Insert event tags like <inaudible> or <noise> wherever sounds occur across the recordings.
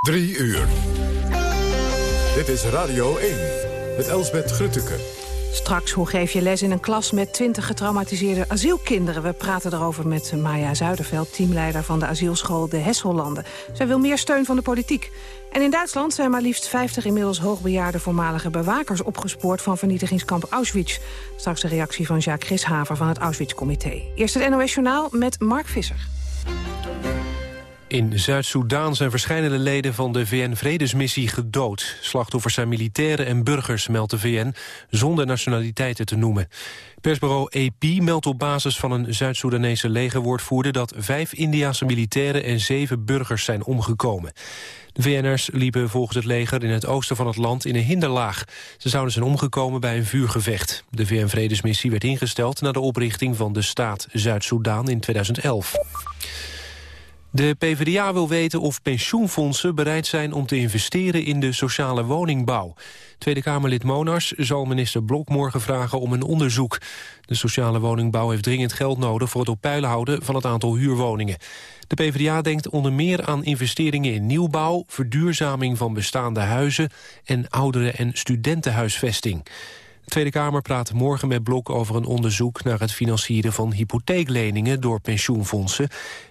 Drie uur. Dit is Radio 1 met Elsbeth Grutteke. Straks, hoe geef je les in een klas met 20 getraumatiseerde asielkinderen? We praten erover met Maya Zuiderveld, teamleider van de asielschool De Hesselanden. Zij wil meer steun van de politiek. En in Duitsland zijn maar liefst 50 inmiddels hoogbejaarde voormalige bewakers opgespoord van vernietigingskamp Auschwitz. Straks de reactie van Jacques Grishaver van het Auschwitz-comité. Eerst het NOS Journaal met Mark Visser. In Zuid-Soedan zijn verschillende leden van de VN-vredesmissie gedood. Slachtoffers zijn militairen en burgers, meldt de VN, zonder nationaliteiten te noemen. Persbureau AP meldt op basis van een Zuid-Soedanese legerwoordvoerder... dat vijf Indiase militairen en zeven burgers zijn omgekomen. De VN'ers liepen volgens het leger in het oosten van het land in een hinderlaag. Ze zouden zijn omgekomen bij een vuurgevecht. De VN-vredesmissie werd ingesteld na de oprichting van de staat Zuid-Soedan in 2011. De PvdA wil weten of pensioenfondsen bereid zijn om te investeren in de sociale woningbouw. Tweede Kamerlid Monars zal minister Blok morgen vragen om een onderzoek. De sociale woningbouw heeft dringend geld nodig voor het op peilen houden van het aantal huurwoningen. De PvdA denkt onder meer aan investeringen in nieuwbouw, verduurzaming van bestaande huizen en ouderen- en studentenhuisvesting. De Tweede Kamer praat morgen met Blok over een onderzoek naar het financieren van hypotheekleningen door pensioenfondsen.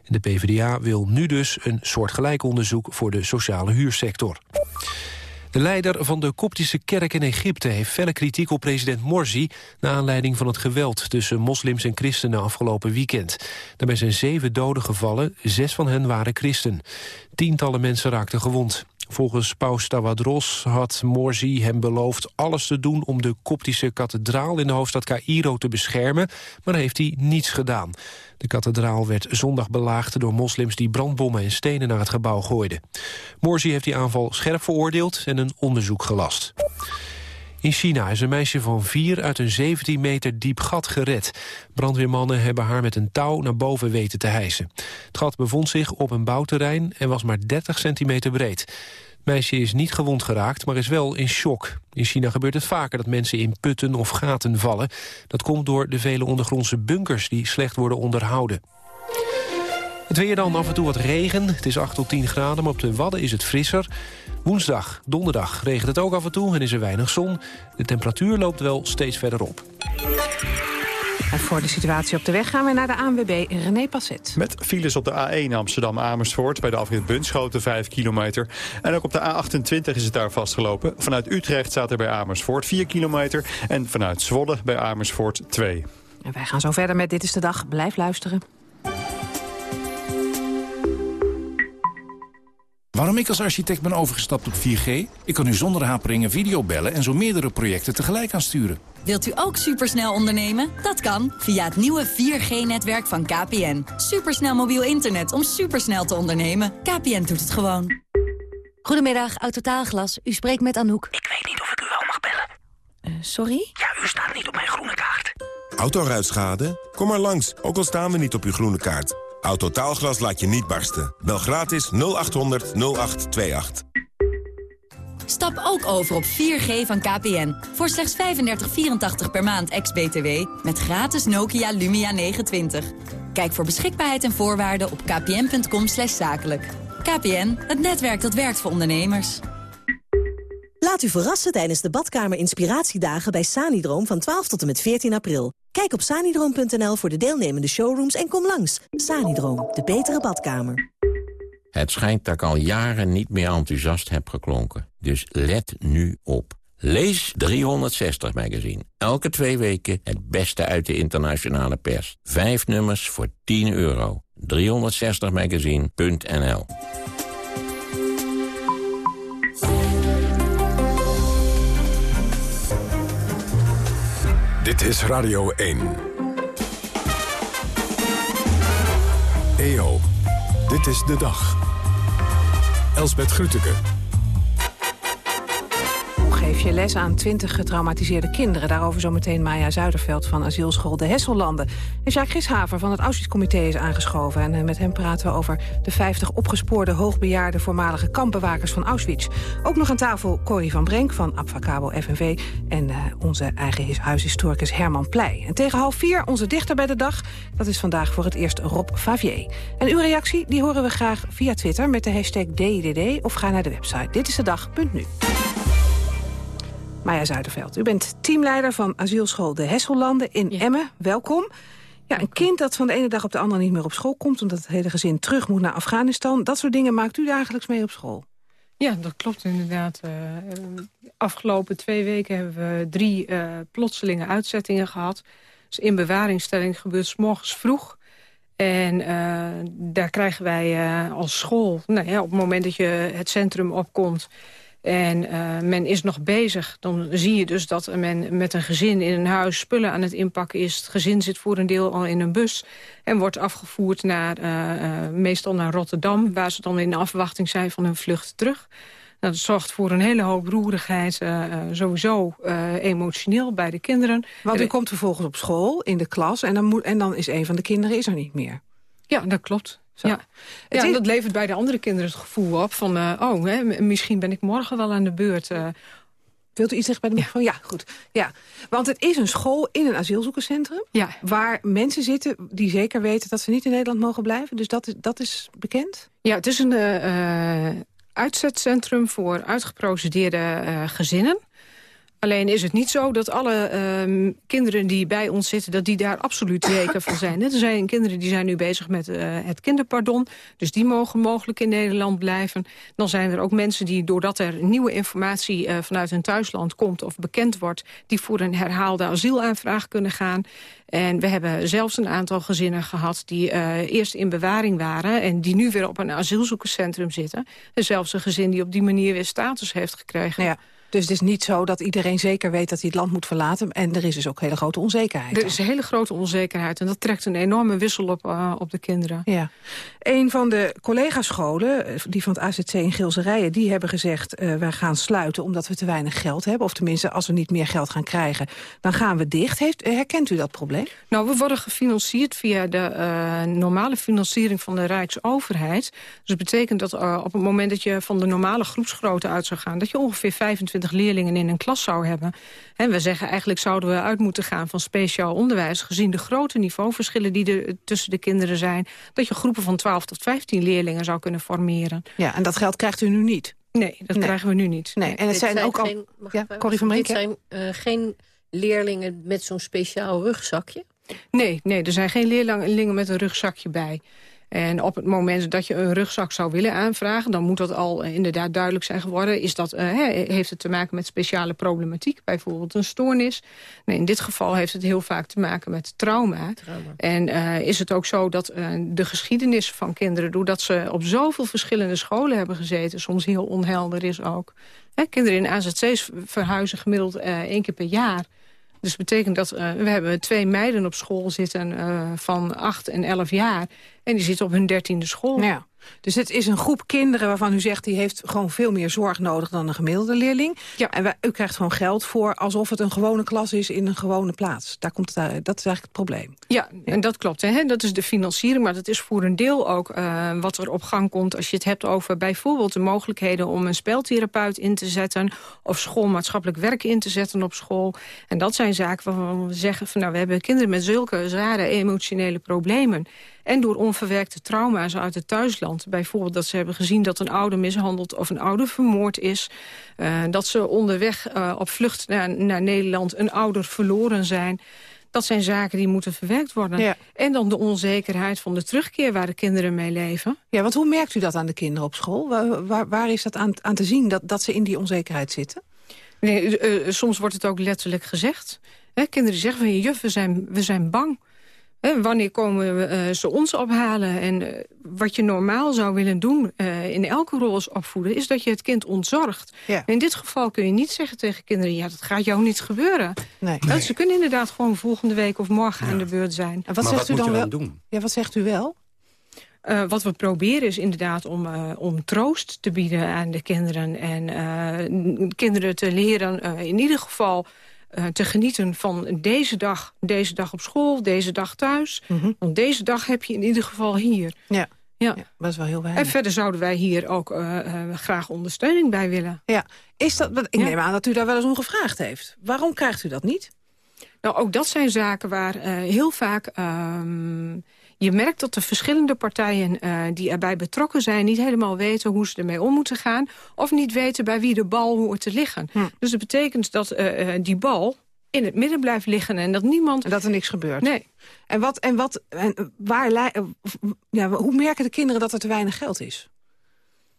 De PvdA wil nu dus een soortgelijk onderzoek voor de sociale huursector. De leider van de koptische kerk in Egypte heeft felle kritiek op president Morsi... na aanleiding van het geweld tussen moslims en christenen afgelopen weekend. Daarbij zijn zeven doden gevallen, zes van hen waren christen. Tientallen mensen raakten gewond. Volgens paus Tawadros had Morsi hem beloofd alles te doen om de koptische kathedraal in de hoofdstad Cairo te beschermen, maar heeft hij niets gedaan. De kathedraal werd zondag belaagd door moslims die brandbommen en stenen naar het gebouw gooiden. Morsi heeft die aanval scherp veroordeeld en een onderzoek gelast. In China is een meisje van vier uit een 17 meter diep gat gered. Brandweermannen hebben haar met een touw naar boven weten te hijsen. Het gat bevond zich op een bouwterrein en was maar 30 centimeter breed. Het meisje is niet gewond geraakt, maar is wel in shock. In China gebeurt het vaker dat mensen in putten of gaten vallen. Dat komt door de vele ondergrondse bunkers die slecht worden onderhouden. Het weer dan af en toe wat regen. Het is 8 tot 10 graden, maar op de Wadden is het frisser. Woensdag, donderdag regent het ook af en toe en is er weinig zon. De temperatuur loopt wel steeds verder op. En voor de situatie op de weg gaan we naar de ANWB René Passet. Met files op de A1 Amsterdam-Amersfoort bij de afrit Bunschoten 5 kilometer. En ook op de A28 is het daar vastgelopen. Vanuit Utrecht staat er bij Amersfoort 4 kilometer. En vanuit Zwolle bij Amersfoort 2. En wij gaan zo verder met Dit is de Dag. Blijf luisteren. Waarom ik als architect ben overgestapt op 4G? Ik kan nu zonder haperingen videobellen en zo meerdere projecten tegelijk aansturen. Wilt u ook supersnel ondernemen? Dat kan via het nieuwe 4G-netwerk van KPN. Supersnel mobiel internet om supersnel te ondernemen. KPN doet het gewoon. Goedemiddag, Autotaalglas. U spreekt met Anouk. Ik weet niet of ik u wel mag bellen. Uh, sorry? Ja, u staat niet op mijn groene kaart. Autoruitschade? Kom maar langs, ook al staan we niet op uw groene kaart. Autotaalglas laat je niet barsten. Bel gratis 0800 0828. Stap ook over op 4G van KPN. Voor slechts 35,84 per maand ex-BTW. Met gratis Nokia Lumia 920. Kijk voor beschikbaarheid en voorwaarden op kpn.com zakelijk. KPN, het netwerk dat werkt voor ondernemers. Laat u verrassen tijdens de badkamer inspiratiedagen bij Sanidroom van 12 tot en met 14 april. Kijk op sanidroom.nl voor de deelnemende showrooms en kom langs. Sanidroom, de betere badkamer. Het schijnt dat ik al jaren niet meer enthousiast heb geklonken. Dus let nu op. Lees 360 magazine. Elke twee weken het beste uit de internationale pers. Vijf nummers voor 10 euro. 360magazine.nl Dit is Radio 1. EO, dit is de dag. Elsbeth Grütke. Geef je les aan 20 getraumatiseerde kinderen? Daarover zometeen Maya Zuiderveld van asielschool De Hessellanden. En Jacques Grishaver van het Auschwitz-comité is aangeschoven. En eh, met hem praten we over de 50 opgespoorde hoogbejaarde voormalige kampbewakers van Auschwitz. Ook nog aan tafel Corrie van Brenk van Abfacabo FNV... en uh, onze eigen huishistoricus Herman Pleij. En tegen half vier onze dichter bij de dag. Dat is vandaag voor het eerst Rob Favier. En uw reactie die horen we graag via Twitter met de hashtag DDD... of ga naar de website Dit is de dag.nu. Maya Zuiderveld, u bent teamleider van asielschool De Hessellanden in Emmen. Welkom. Ja, een kind dat van de ene dag op de andere niet meer op school komt... omdat het hele gezin terug moet naar Afghanistan. Dat soort dingen maakt u dagelijks mee op school? Ja, dat klopt inderdaad. Uh, afgelopen twee weken hebben we drie uh, plotselinge uitzettingen gehad. Dus in bewaringstelling gebeurt s morgens vroeg. En uh, daar krijgen wij als school, nou ja, op het moment dat je het centrum opkomt... En uh, men is nog bezig. Dan zie je dus dat men met een gezin in een huis spullen aan het inpakken is. Het gezin zit voor een deel al in een bus en wordt afgevoerd naar, uh, uh, meestal naar Rotterdam... waar ze dan in afwachting zijn van hun vlucht terug. Nou, dat zorgt voor een hele hoop roerigheid, sowieso emotioneel bij de kinderen. Want u komt vervolgens op school, in de klas... en dan, moet, en dan is een van de kinderen is er niet meer. Ja, dat klopt. Ja, ja en dat levert bij de andere kinderen het gevoel op van... Uh, oh, hè, misschien ben ik morgen wel aan de beurt. Uh. Wilt u iets zeggen bij de microfoon? Ja. ja, goed. Ja. Want het is een school in een asielzoekerscentrum... Ja. waar mensen zitten die zeker weten dat ze niet in Nederland mogen blijven. Dus dat is, dat is bekend? Ja, het is een uh, uitzetcentrum voor uitgeprocedeerde gezinnen. Alleen is het niet zo dat alle uh, kinderen die bij ons zitten... dat die daar absoluut zeker van zijn. Er zijn kinderen die zijn nu bezig met uh, het kinderpardon. Dus die mogen mogelijk in Nederland blijven. Dan zijn er ook mensen die, doordat er nieuwe informatie... Uh, vanuit hun thuisland komt of bekend wordt... die voor een herhaalde asielaanvraag kunnen gaan. En we hebben zelfs een aantal gezinnen gehad... die eerst in bewaring waren... en die nu weer op een asielzoekerscentrum zitten. En zelfs een gezin die op die manier weer status heeft gekregen. Ja. Dus het is niet zo dat iedereen zeker weet dat hij het land moet verlaten. En er is dus ook hele grote onzekerheid. Er is een hele grote onzekerheid. En dat trekt een enorme wissel op, uh, op de kinderen. Ja. Een van de collega-scholen, eh, die van het AZC in Gilserijen... die hebben gezegd, uh, wij gaan sluiten omdat we te weinig geld hebben. Of tenminste, als we niet meer geld gaan krijgen, dan gaan we dicht. Heeft, herkent u dat probleem? Nou, we worden gefinancierd via de uh, normale financiering van de Rijksoverheid. Dus dat betekent dat op het moment dat je van de normale groepsgrootte uit zou gaan... dat je ongeveer 25 leerlingen in een klas zou hebben. En we zeggen eigenlijk zouden we uit moeten gaan van speciaal onderwijs... gezien de grote niveauverschillen die er tussen de kinderen zijn... dat je groepen van 12 tot 15 leerlingen zou kunnen formeren. Ja, en dat geld krijgt u nu niet? Nee, dat krijgen we nu niet. Nee, en het zijn, ook al... Ja, Corrie van Dit zijn uh, geen leerlingen met zo'n speciaal rugzakje? Nee, nee, er zijn geen leerlingen met een rugzakje bij. En op het moment dat je een rugzak zou willen aanvragen... dan moet dat al eh, inderdaad duidelijk zijn geworden. Is dat, uh, heeft het te maken met speciale problematiek? Bijvoorbeeld een stoornis? Nee, in dit geval heeft het heel vaak te maken met trauma. trauma. En uh, is het ook zo dat de geschiedenis van kinderen... doordat ze op zoveel verschillende scholen hebben gezeten... soms heel onhelder is ook. Kinderen in AZC's verhuizen gemiddeld één keer per jaar... Dus betekent dat uh, we hebben twee meiden op school zitten uh, van 8 en 11 jaar. En die zitten op hun dertiende school. Ja. Dus het is een groep kinderen waarvan u zegt... die heeft gewoon veel meer zorg nodig dan een gemiddelde leerling. Ja. En u krijgt gewoon geld voor alsof het een gewone klas is... in een gewone plaats. Daar komt het, uit. dat is eigenlijk het probleem. Ja, en dat klopt. Hè? Dat is de financiering, maar dat is voor een deel ook... Uh, wat er op gang komt als je het hebt over bijvoorbeeld de mogelijkheden... om een speltherapeut in te zetten... of schoolmaatschappelijk werk in te zetten op school. En dat zijn zaken waarvan we zeggen... Van, nou, we hebben kinderen met zulke zware emotionele problemen... En door onverwerkte trauma's uit het thuisland. Bijvoorbeeld dat ze hebben gezien dat een ouder mishandeld of een ouder vermoord is. Uh, dat ze onderweg uh, op vlucht naar, naar Nederland een ouder verloren zijn. Dat zijn zaken die moeten verwerkt worden. Ja. En dan de onzekerheid van de terugkeer waar de kinderen mee leven. Ja, want hoe merkt u dat aan de kinderen op school? Waar, waar, waar is dat aan, aan te zien, dat, dat ze in die onzekerheid zitten? Nee, uh, soms wordt het ook letterlijk gezegd. Hè, kinderen zeggen van, juf, we zijn, we zijn bang wanneer komen uh, ze ons ophalen? En uh, wat je normaal zou willen doen uh, in elke rol als opvoeden... is dat je het kind ontzorgt. Ja. In dit geval kun je niet zeggen tegen kinderen... ja, dat gaat jou niet gebeuren. Nee. nee. Ze kunnen inderdaad gewoon volgende week of morgen ja. aan de beurt zijn. En wat maar zegt wat u dan je wel? doen? Ja, wat zegt u wel? Uh, wat we proberen is inderdaad om, uh, om troost te bieden aan de kinderen. En uh, kinderen te leren in ieder geval te genieten van deze dag. Deze dag op school, deze dag thuis. Mm -hmm. Want deze dag heb je in ieder geval hier. Ja. Ja. ja, dat is wel heel weinig. En verder zouden wij hier ook graag ondersteuning bij willen. Ja, is dat, ik neem aan dat u daar wel eens om gevraagd heeft. Waarom krijgt u dat niet? Nou, ook dat zijn zaken waar heel vaak... Uh, je merkt dat de verschillende partijen uh, die erbij betrokken zijn... niet helemaal weten hoe ze ermee om moeten gaan... of niet weten bij wie de bal hoort te liggen. Hm. Dus dat betekent dat uh, die bal in het midden blijft liggen en dat niemand... En dat er niks gebeurt. Nee. En, wat, en, wat, en waar, ja, hoe merken de kinderen dat er te weinig geld is?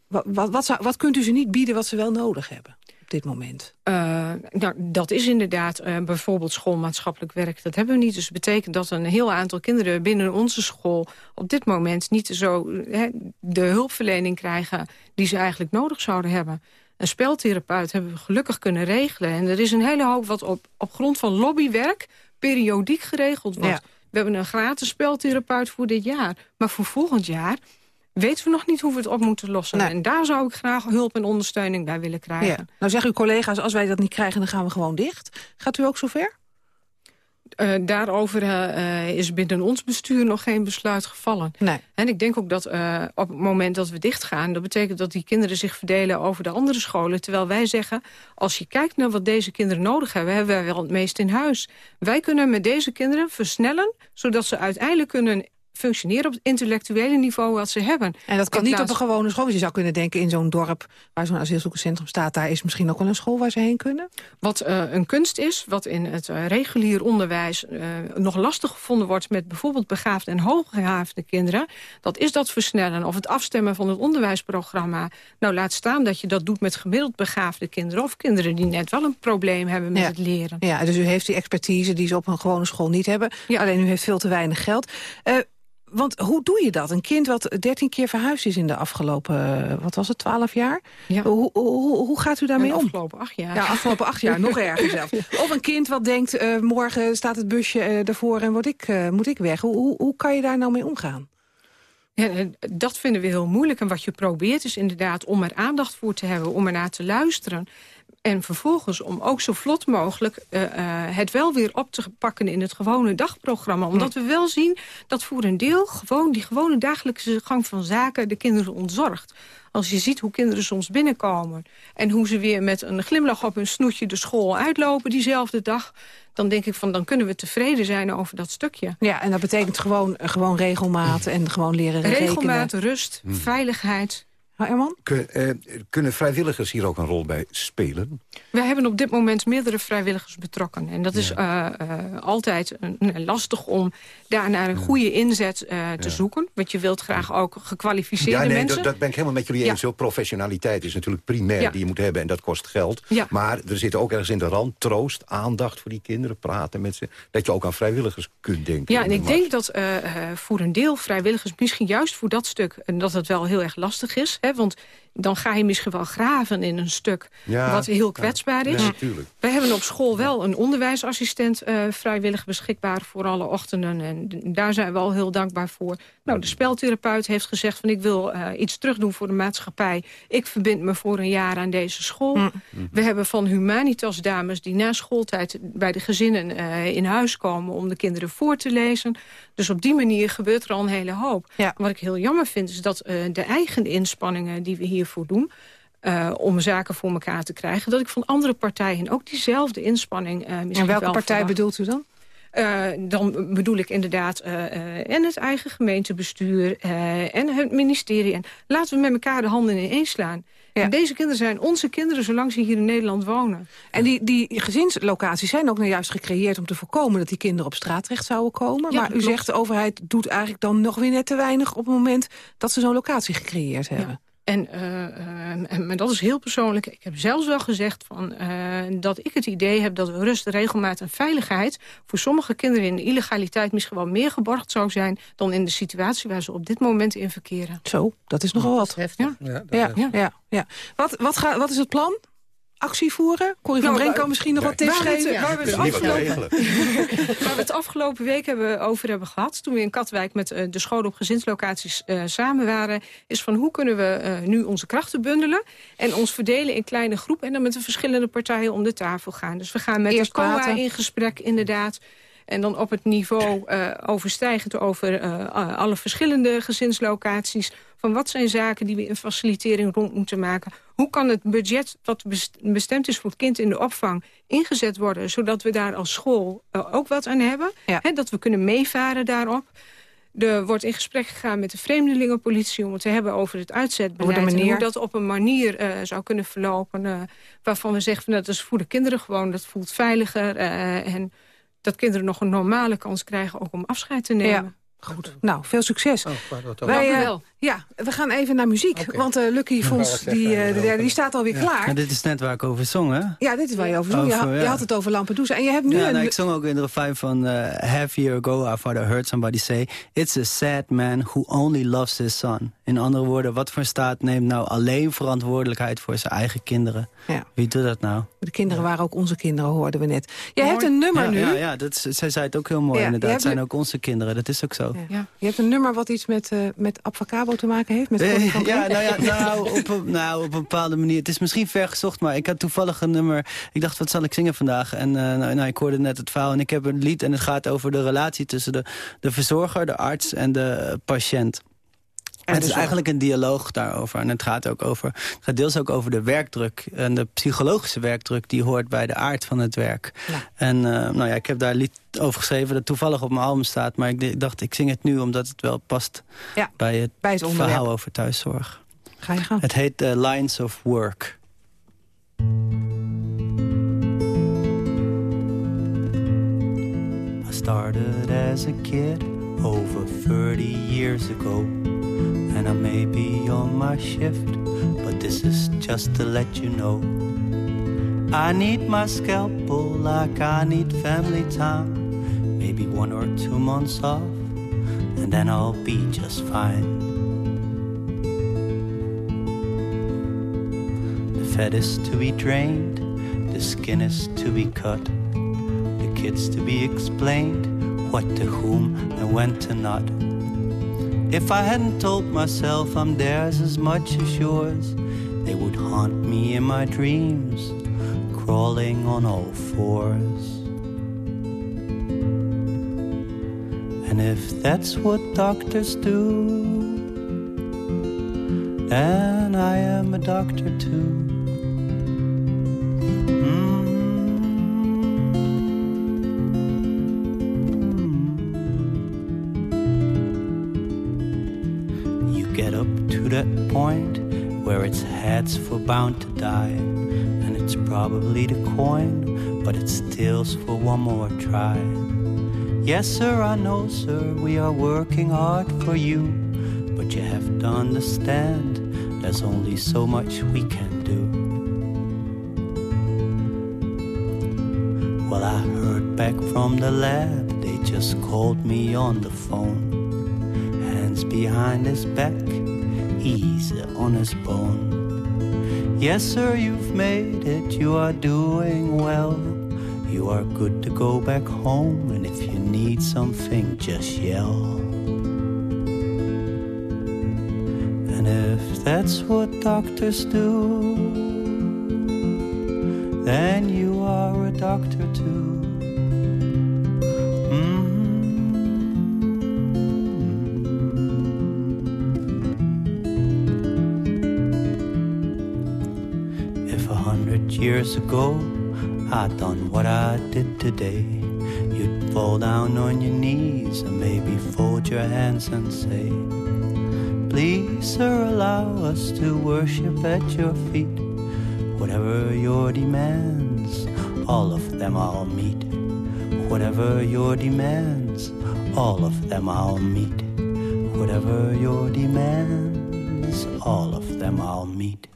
Wat, wat, wat, zou, wat kunt u ze niet bieden wat ze wel nodig hebben? Op dit moment? Uh, nou, dat is inderdaad uh, bijvoorbeeld schoolmaatschappelijk werk. Dat hebben we niet. Dus dat betekent dat een heel aantal kinderen binnen onze school... op dit moment niet zo he, de hulpverlening krijgen... die ze eigenlijk nodig zouden hebben. Een speltherapeut hebben we gelukkig kunnen regelen. En er is een hele hoop wat op, op grond van lobbywerk... periodiek geregeld wordt. Ja. We hebben een gratis speltherapeut voor dit jaar. Maar voor volgend jaar weten we nog niet hoe we het op moeten lossen. Nee. En daar zou ik graag hulp en ondersteuning bij willen krijgen. Ja. Nou zeggen uw collega's, als wij dat niet krijgen, dan gaan we gewoon dicht. Gaat u ook zover? Uh, daarover uh, is binnen ons bestuur nog geen besluit gevallen. Nee. En ik denk ook dat uh, op het moment dat we dichtgaan... dat betekent dat die kinderen zich verdelen over de andere scholen. Terwijl wij zeggen, als je kijkt naar wat deze kinderen nodig hebben... hebben wij wel het meest in huis. Wij kunnen met deze kinderen versnellen... zodat ze uiteindelijk kunnen functioneren op het intellectuele niveau wat ze hebben. En dat kan niet op een gewone school. Je zou kunnen denken in zo'n dorp waar zo'n asielzoekerscentrum staat... daar is misschien ook wel een school waar ze heen kunnen? Wat uh, een kunst is, wat in het uh, regulier onderwijs uh, nog lastig gevonden wordt... met bijvoorbeeld begaafde en hoogbegaafde kinderen... dat is dat versnellen of het afstemmen van het onderwijsprogramma. Nou, laat staan dat je dat doet met gemiddeld begaafde kinderen... of kinderen die net wel een probleem hebben met ja. het leren. Ja, dus u heeft die expertise die ze op een gewone school niet hebben. Ja. Alleen u heeft veel te weinig geld. Want hoe doe je dat? Een kind wat dertien keer verhuisd is in de afgelopen, wat was het, twaalf jaar? Ja. Hoe, hoe, hoe gaat u daarmee om? afgelopen acht jaar. Ja, afgelopen acht jaar, <laughs> nog erger zelf. Of een kind wat denkt, uh, morgen staat het busje uh, ervoor en word ik, uh, moet ik weg. Hoe, hoe, hoe kan je daar nou mee omgaan? Ja, dat vinden we heel moeilijk. En wat je probeert is inderdaad om er aandacht voor te hebben, om er naar te luisteren. En vervolgens om ook zo vlot mogelijk uh, uh, het wel weer op te pakken in het gewone dagprogramma. Omdat we wel zien dat voor een deel gewoon die gewone dagelijkse gang van zaken de kinderen ontzorgt. Als je ziet hoe kinderen soms binnenkomen... en hoe ze weer met een glimlach op hun snoetje de school uitlopen diezelfde dag... dan denk ik van, dan kunnen we tevreden zijn over dat stukje. Ja, en dat betekent gewoon, gewoon regelmaat en gewoon leren regelmaat, rekenen. Regelmaat, rust, hmm. Kun, eh, kunnen vrijwilligers hier ook een rol bij spelen? We hebben op dit moment meerdere vrijwilligers betrokken. En dat is uh, uh, altijd een, lastig om daar naar een goede inzet uh, te ja. zoeken. Want je wilt graag ook gekwalificeerde ja, nee, mensen. Dat, ben ik helemaal met jullie eens. Ja. Professionaliteit is natuurlijk primair die je moet hebben. En dat kost geld. Maar er zit ook ergens in de rand troost, aandacht voor die kinderen. Praten met ze. Dat je ook aan vrijwilligers kunt denken. Ja, en ik denk dat voor een deel vrijwilligers misschien juist voor dat stuk... en dat het wel heel erg lastig is... Hè, want dan ga je misschien wel graven in een stuk ja, wat heel kwetsbaar ja, is. Ja, Wij hebben op school wel een onderwijsassistent uh, vrijwillig beschikbaar voor alle ochtenden. En daar zijn we al heel dankbaar voor. Nou, de speltherapeut heeft gezegd van ik wil uh, iets terugdoen voor de maatschappij. Ik verbind me voor een jaar aan deze school. Mm. We hebben van Humanitas dames die na schooltijd bij de gezinnen uh, in huis komen om de kinderen voor te lezen. Dus op die manier gebeurt er al een hele hoop. Wat ik heel jammer vind is dat de eigen inspanningen die we hiervoor doen... Uh, om zaken voor elkaar te krijgen... dat ik van andere partijen ook diezelfde inspanning uh, misschien En welke wel partij verwacht. bedoelt u dan? Uh, dan bedoel ik inderdaad en het eigen gemeentebestuur en het ministerie. En laten we met elkaar de handen ineens slaan. Ja. Deze kinderen zijn onze kinderen zolang ze hier in Nederland wonen. En die, die gezinslocaties zijn ook nou juist gecreëerd om te voorkomen... dat die kinderen op straat terecht zouden komen. Ja, maar u klopt. zegt de overheid doet eigenlijk dan nog weer net te weinig... op het moment dat ze zo'n locatie gecreëerd hebben. Ja. En, uh, uh, en, maar dat is heel persoonlijk. Ik heb zelfs wel gezegd van, uh, dat ik het idee heb... dat rust, regelmaat en veiligheid... voor sommige kinderen in de illegaliteit misschien wel meer geborgd zou zijn... dan in de situatie waar ze op dit moment in verkeren. Zo, dat is nogal wat. Ja. Ja, ja, ja. ja, Wat, wat, ga, wat is het plan? Actie voeren? Corrie van nou, Brenko misschien nog wat tips geven? Waar we, het afgelopen, <laughs> waar we het afgelopen week hebben, over hebben gehad... toen we in Katwijk met uh, de scholen op gezinslocaties uh, samen waren... is van hoe kunnen we uh, nu onze krachten bundelen... en ons verdelen in kleine groepen... en dan met de verschillende partijen om de tafel gaan. Dus we gaan met Eerst de COA in gesprek inderdaad... En dan op het niveau uh, overstijgend over uh, alle verschillende gezinslocaties... van wat zijn zaken die we in facilitering rond moeten maken... hoe kan het budget dat bestemd is voor het kind in de opvang ingezet worden... zodat we daar als school uh, ook wat aan hebben. Hè, dat we kunnen meevaren daarop. Er wordt in gesprek gegaan met de vreemdelingenpolitie... om het te hebben over het uitzetbeleid. En hoe dat op een manier uh, zou kunnen verlopen... Uh, waarvan we zeggen, van, dat is voor de kinderen gewoon... dat voelt veiliger uh, en dat kinderen nog een normale kans krijgen ook om afscheid te nemen. Ja. Goed, nou, veel succes. Oh, Wij, uh, ja, we gaan even naar muziek. Okay. Want uh, Lucky Fons, die, uh, de derde, die staat alweer klaar. Ja, dit is net waar ik over zong, hè? Ja, dit is waar je over zong. Over, je, je, had het over Lampedusa. En je hebt nu ja, een... nou, ik zong ook in de refrein van... Half year ago, I father heard somebody say... It's a sad man who only loves his son. In andere woorden, wat voor staat neemt nou alleen verantwoordelijkheid... voor zijn eigen kinderen? Ja. Wie doet dat nou? De kinderen waren ook onze kinderen, hoorden we net. Jij hebt een nummer nu. Ja, ja dat zij zei het ook heel mooi, inderdaad. Het zijn ook onze kinderen, dat is ook zo. Ja. Je hebt een nummer wat iets met, uh, met Te maken heeft? Met uh, ja, nou ja, <laughs> nou op, een, nou, op een bepaalde manier. Het is misschien ver gezocht, maar ik had toevallig een nummer... Ik dacht, wat zal ik zingen vandaag? En uh, nou, nou, ik hoorde net het verhaal en ik heb een lied... en het gaat over de relatie tussen de, de verzorger, de arts en de patiënt het is eigenlijk een dialoog daarover. En het gaat ook over, het gaat deels ook over de werkdruk. En de psychologische werkdruk die hoort bij de aard van het werk. En uh, nou ja, ik heb daar lied over geschreven dat toevallig op mijn album staat. Maar ik dacht, ik zing het nu omdat het wel past ja, bij het, bij het verhaal over thuiszorg. Ga je gaan. Het heet uh, Lines of Work. I started as a kid over 30 years ago. And I may be on my shift, but this is just to let you know. I need my scalpel like I need family time, maybe one or two months off, and then I'll be just fine. The fat is to be drained, the skin is to be cut, the kids to be explained, what to whom and when to not. If I hadn't told myself I'm theirs as much as yours, they would haunt me in my dreams, crawling on all fours. And if that's what doctors do, then I am a doctor too. Point where its heads for bound to die. And it's probably the coin, but it steals for one more try. Yes, sir, I know, sir, we are working hard for you. But you have to understand, there's only so much we can do. Well, I heard back from the lab, they just called me on the phone. Hands behind his back easy on his bone. Yes, sir, you've made it, you are doing well. You are good to go back home, and if you need something, just yell. And if that's what doctors do, then you are a doctor years ago, I done what I did today. You'd fall down on your knees and maybe fold your hands and say, Please, sir, allow us to worship at your feet. Whatever your demands, all of them I'll meet. Whatever your demands, all of them I'll meet. Whatever your demands, all of them I'll meet.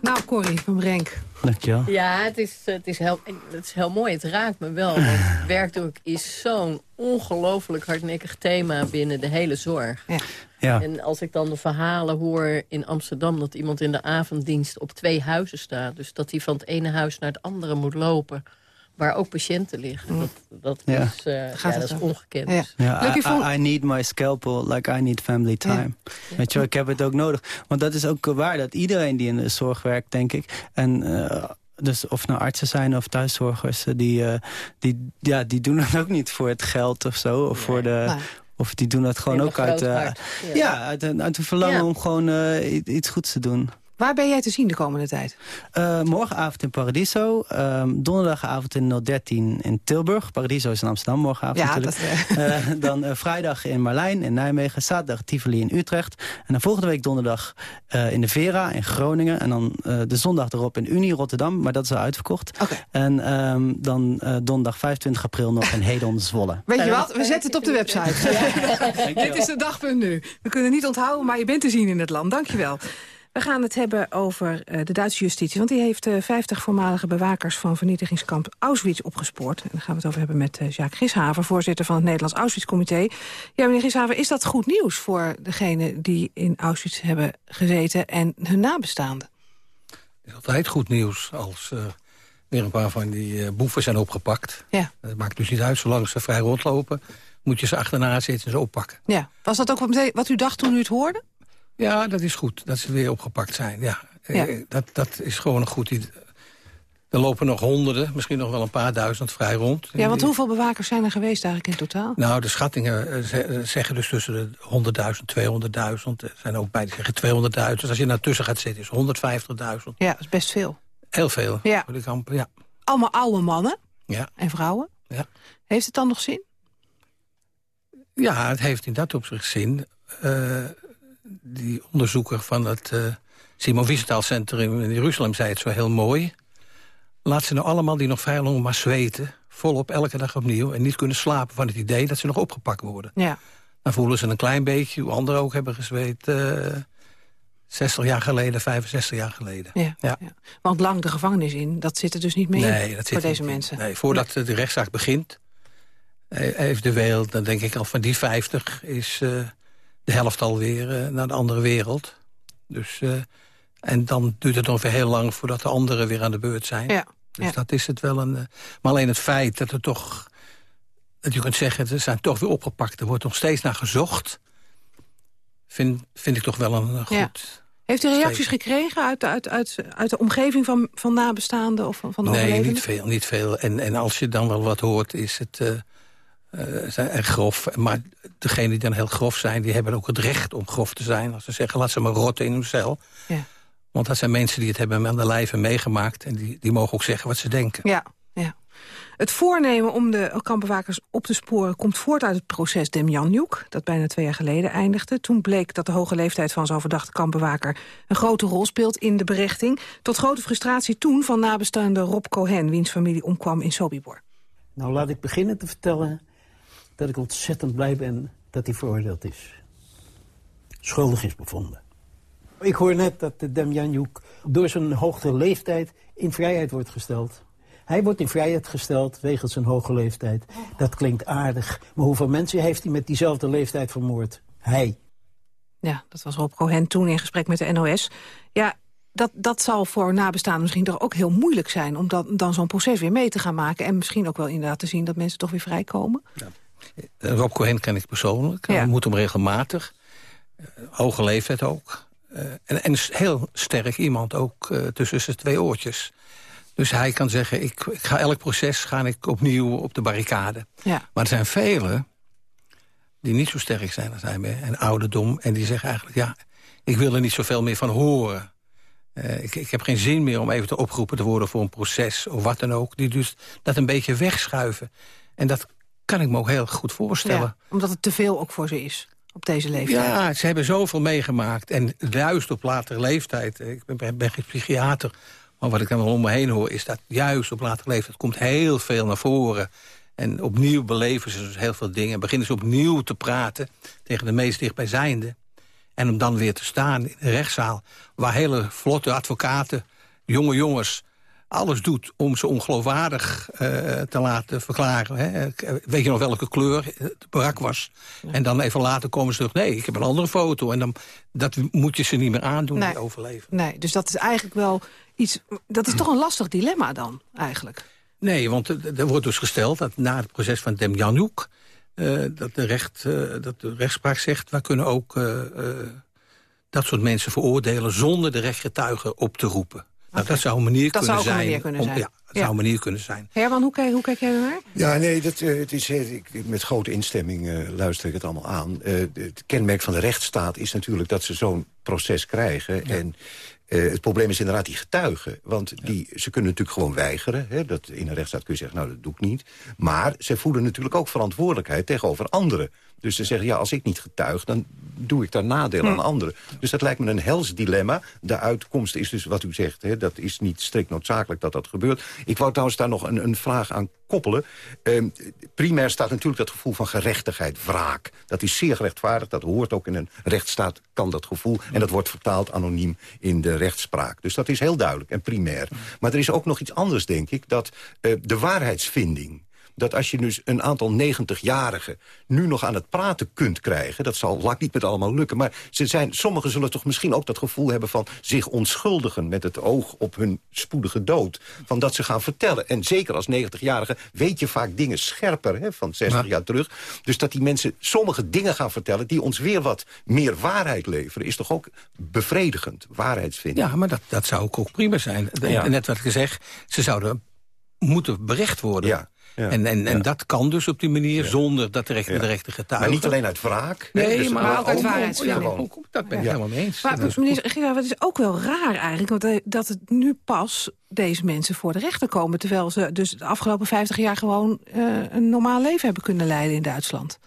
Nou, Corrie van Brenk. Dankjewel. Ja, het is, het, is heel, het is heel mooi. Het raakt me wel. Want <laughs> werkdruk is zo'n ongelooflijk hardnekkig thema binnen de hele zorg. Ja. Ja. En als ik dan de verhalen hoor in Amsterdam... dat iemand in de avonddienst op twee huizen staat... dus dat hij van het ene huis naar het andere moet lopen... waar ook patiënten liggen. Dat, dat Ja. is, eh, ja, dat is ongekend. Ja. I, I- I need my scalpel like I need family time. Weet je wel, ik heb het ook nodig. Want dat is ook waar, dat iedereen die in de zorg werkt, denk ik... en eh, dus of nou artsen zijn of thuiszorgers... eh, die, eh, die, ja, die doen het <laughs> ook niet voor het geld of zo. Of, voor de, of die doen het gewoon ook uit, eh, ja. Ja. uit, een- uit een verlangen Ja. om gewoon eh, iets goeds te doen. Waar ben jij te zien de komende tijd? Eh, morgenavond in Paradiso. ehm, donderdagavond in 013 in Tilburg. Paradiso is in Amsterdam morgenavond Ja, natuurlijk. Eh, dan eh, vrijdag in Marlijn in Nijmegen. Zaterdag Tivoli in Utrecht. En dan volgende week donderdag eh, in de Vera in Groningen. En dan eh, de zondag erop in Unie Rotterdam. Maar dat is al uitverkocht. En ehm, dan eh, donderdag 25 april nog in Hedon Zwolle. Weet je wat? We zetten het op de website. <laughs> Dit is de dagpunt nu. We kunnen niet onthouden, maar je bent te zien in het land. Dankjewel. We gaan het hebben over eh, de Duitse justitie. Want die heeft eh 50 voormalige bewakers van vernietigingskamp Auschwitz opgespoord. En daar gaan we het over hebben met eh, Jacques Gishaver, voorzitter van het Nederlands Auschwitz-comité. Ja, meneer Gishaver, is dat goed nieuws voor degenen die in Auschwitz hebben gezeten en hun nabestaanden? is altijd goed nieuws als weer een paar van die boeven zijn opgepakt. Ja. Dat maakt dus niet uit, zolang ze vrij rondlopen... moet je ze achterna zitten en ze oppakken. Ja. Was dat ook wat u dacht toen u het hoorde? Ja, dat is goed, dat ze weer opgepakt zijn. Ja, Ja. Eh, Dat, dat is gewoon een goed idee. Er lopen nog honderden, misschien nog wel een paar duizend vrij rond. Ja, want hoeveel bewakers zijn er geweest eigenlijk in totaal? Nou, de schattingen eh, eh, zeggen dus tussen de 100.000 200.000. Er zijn ook bij die zeggen 200.000. Dus als je naartussen gaat zitten, is 150.000. Ja, dat is best veel. Heel veel. Ja. voor die kampen, ja. Allemaal oude mannen Ja. en vrouwen. Ja. Heeft het dan nog zin? Ja, het heeft in dat opzicht zin. Die onderzoeker van het eh, Simon Wiesenthal Centrum in Jeruzalem zei het zo heel mooi. Laat ze nou allemaal die nog vrij lang maar zweten... volop elke dag opnieuw en niet kunnen slapen van het idee... dat ze nog opgepakt worden. Ja. Dan voelen ze een klein beetje hoe anderen ook hebben gezweet... eh 60 jaar geleden, 65 jaar geleden. Ja, Ja. Want lang de gevangenis in, dat zit er dus niet meer Nee, in dat voor deze mensen. Nee, voordat de rechtszaak begint, eh, heeft de wereld, dan denk ik al van die 50 is eh, de helft alweer eh, naar de andere wereld. Dus, eh, en dan duurt het nog weer heel lang voordat de anderen weer aan de beurt zijn. Ja, Dus ja. dat is het wel een. eh, maar alleen het feit dat er toch. Dat je kunt zeggen, ze zijn toch weer opgepakt. Er wordt nog steeds naar gezocht. Vind, vind ik toch wel een goed. Ja. Heeft u reacties gekregen uit, uit, uit, uit de omgeving van, van nabestaanden of van, van de nee, niet veel, niet veel. En, en als je dan wel wat hoort, is het eh, zijn erg grof. Maar degenen die dan heel grof zijn, die hebben ook het recht om grof te zijn. Als ze zeggen, laat ze maar rotten in hun cel. Ja. Want dat zijn mensen die het hebben aan de lijve meegemaakt. En die, die mogen ook zeggen wat ze denken. Ja, ja. Het voornemen om de kampbewakers op te sporen... komt voort uit het proces Demjanjuk, dat bijna twee jaar geleden eindigde. Toen bleek dat de hoge leeftijd van zo'n verdachte kampbewaker... een grote rol speelt in de berechting. Tot grote frustratie toen van nabestaande Rob Cohen... wiens familie omkwam in Sobibor. Nou, laat ik beginnen te vertellen dat ik ontzettend blij ben dat hij veroordeeld is. Schuldig is bevonden. Ik hoor net dat de Demjanjuk door zijn hoge leeftijd in vrijheid wordt gesteld. Hij wordt in vrijheid gesteld wegens zijn hoge leeftijd. Dat klinkt aardig, maar hoeveel mensen heeft hij met diezelfde leeftijd vermoord? Hij. Ja, dat was Rob Cohen toen in gesprek met de NOS. Ja, dat, dat zal voor nabestaanden misschien toch ook heel moeilijk zijn... om dan, dan zo'n proces weer mee te gaan maken... en misschien ook wel inderdaad te zien dat mensen toch weer vrijkomen. Eh, Rob Cohen ken ik persoonlijk. Ja. Moet hem regelmatig. Eh, hoge leeftijd ook. Eh, en, en heel sterk iemand ook eh, tussen zijn twee oortjes. Dus hij kan zeggen, ik, ik ga elk proces ga ik opnieuw op de barricade. Ja. Maar er zijn velen die niet zo sterk zijn als hij meer. En ouderdom. En die zeggen eigenlijk, ja, ik wil er niet zoveel meer van horen. Eh, ik, ik heb geen zin meer om even te opgeroepen te worden voor een proces of wat dan ook. Die dus dat een beetje wegschuiven. En dat kan ik me ook heel goed voorstellen. Ja, omdat het te veel ook voor ze is op deze leeftijd. Ja, ze hebben zoveel meegemaakt. En juist op latere leeftijd, ik ben, ben geen psychiater... maar wat ik dan om me heen hoor, is dat juist op latere leeftijd... komt heel veel naar voren. En opnieuw beleven ze dus heel veel dingen. Beginnen ze opnieuw te praten tegen de meest dichtbijzijnde. En om dan weer te staan in een rechtszaal... waar hele vlotte advocaten, jonge jongens alles doet om ze ongeloofwaardig uh, te laten verklaren. Hè. Weet je nog welke kleur het barak was? En dan even later komen ze terug, nee, ik heb een andere foto. En dan dat moet je ze niet meer aandoen nee. overleven. Nee, dus dat is eigenlijk wel iets... Dat is <clears throat> toch een lastig dilemma dan, eigenlijk? Nee, want er wordt dus gesteld dat na het proces van Demjanjoek... Uh, dat, de recht, uh, dat de rechtspraak zegt, we kunnen ook dat soort mensen veroordelen... zonder de rechtgetuigen op te roepen. Nou, dat zou een manier dat kunnen zou zijn. Een manier kunnen om, zijn. ja, dat zou een manier kunnen zijn. Herman, hoe kijk, hoe kijk jij ernaar? Ja, nee, dat, uh, het is, ik, met grote instemming uh, luister ik het allemaal aan. Uh, het kenmerk van de rechtsstaat is natuurlijk dat ze zo'n proces krijgen. Ja. En uh, het probleem is inderdaad die getuigen. Want die, ze kunnen natuurlijk gewoon weigeren. Hè, dat in een rechtsstaat kun je zeggen, nou, dat doe ik niet. Maar ze voelen natuurlijk ook verantwoordelijkheid tegenover anderen. Dus ze zeggen, ja, als ik niet getuig, dan doe ik daar nadeel aan anderen. Dus dat lijkt me een hels dilemma. De uitkomst is dus wat u zegt, hè, dat is niet strikt noodzakelijk dat dat gebeurt. Ik wou trouwens daar nog een, een vraag aan koppelen. Uh, primair staat natuurlijk dat gevoel van gerechtigheid, wraak. Dat is zeer gerechtvaardigd, dat hoort ook in een rechtsstaat, kan dat gevoel. En dat wordt vertaald anoniem in de rechtspraak. Dus dat is heel duidelijk en primair. Maar er is ook nog iets anders, denk ik, dat uh, de waarheidsvinding dat als je dus een aantal 90-jarigen nu nog aan het praten kunt krijgen... dat zal lang niet met allemaal lukken, maar ze zijn, sommigen zullen toch misschien ook dat gevoel hebben van zich onschuldigen... met het oog op hun spoedige dood, van dat ze gaan vertellen. En zeker als 90-jarige weet je vaak dingen scherper hè, van 60 jaar terug. Dus dat die mensen sommige dingen gaan vertellen... die ons weer wat meer waarheid leveren, is toch ook bevredigend, waarheidsvinding. Ja, maar dat, dat zou ook prima zijn. Ja. Net wat ik gezegd, ze zouden moeten berecht worden. Ja. Ja, en en, en ja. dat kan dus op die manier zonder dat de rechter de rechter getuige. Maar niet alleen uit wraak. Nee, dus maar, maar ook uit waarheidsvinding. dat ben ik helemaal mee eens. Maar meneer Gerard, het is ook wel raar eigenlijk... Want, dat het nu pas deze mensen voor de rechter komen... terwijl ze dus de afgelopen 50 jaar gewoon uh, een normaal leven hebben kunnen leiden in Duitsland.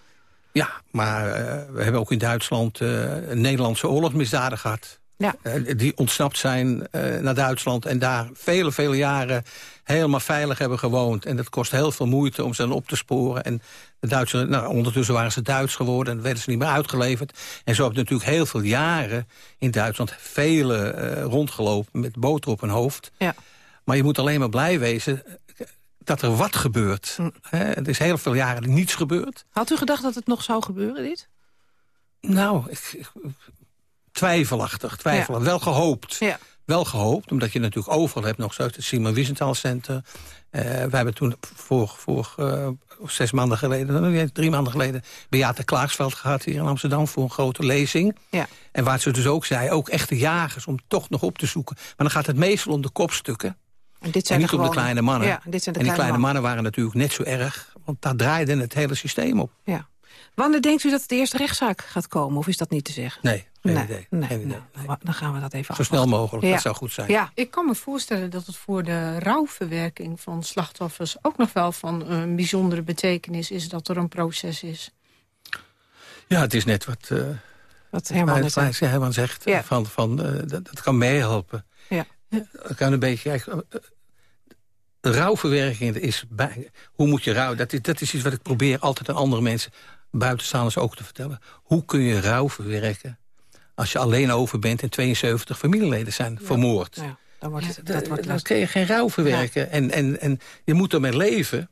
Ja, maar uh, we hebben ook in Duitsland uh, een Nederlandse oorlogsmisdaden gehad. Ja. Uh, die ontsnapt zijn uh, naar Duitsland en daar vele, vele jaren helemaal veilig hebben gewoond. En dat kost heel veel moeite om ze dan op te sporen. En de Duitsers, nou, ondertussen waren ze Duits geworden en werden ze niet meer uitgeleverd. En zo hebben natuurlijk heel veel jaren in Duitsland vele uh, rondgelopen met boter op hun hoofd. Ja. Maar je moet alleen maar blij wezen dat er wat gebeurt. Hm. Het is heel veel jaren niets gebeurd. Had u gedacht dat het nog zou gebeuren, dit? Nou, ik, ik twijfelachtig, twijfelachtig. Ja. Wel gehoopt. Ja. Wel gehoopt, omdat je natuurlijk overal hebt nog zo het Simon Wiesenthal Center. Uh, we hebben toen voor, voor uh, zes maanden geleden, drie maanden geleden... Beate Klaarsveld gehad hier in Amsterdam voor een grote lezing. Ja. En waar ze dus ook zei, ook echte jagers om toch nog op te zoeken. Maar dan gaat het meestal om de kopstukken. En, dit zijn en niet om de kleine mannen. Ja, dit zijn de en die kleine mannen. mannen waren natuurlijk net zo erg. Want daar draaide het hele systeem op. Ja. Wanneer denkt u dat de eerste rechtszaak gaat komen? Of is dat niet te zeggen? Nee, geen nee, idee. Nee, geen idee. Nee. Dan gaan we dat even Zo afwachten. snel mogelijk, ja. dat zou goed zijn. Ja. Ik kan me voorstellen dat het voor de rouwverwerking van slachtoffers... ook nog wel van een bijzondere betekenis is dat er een proces is. Ja, het is net wat, uh, wat Herman, wat Herman zegt. Ja. Van, van, uh, dat, dat, kan meehelpen. Ja. Dat kan een beetje... Uh, rouwverwerking is bij, hoe moet je rouwen? Dat is, dat is iets wat ik probeer altijd aan andere mensen buitenstaanders ook te vertellen. Hoe kun je rouw verwerken als je alleen over bent en 72 familieleden zijn ja. vermoord? Ja, dan wordt het, dat wordt dan kun je geen rouw verwerken. Ja. En, en, en je moet ermee leven.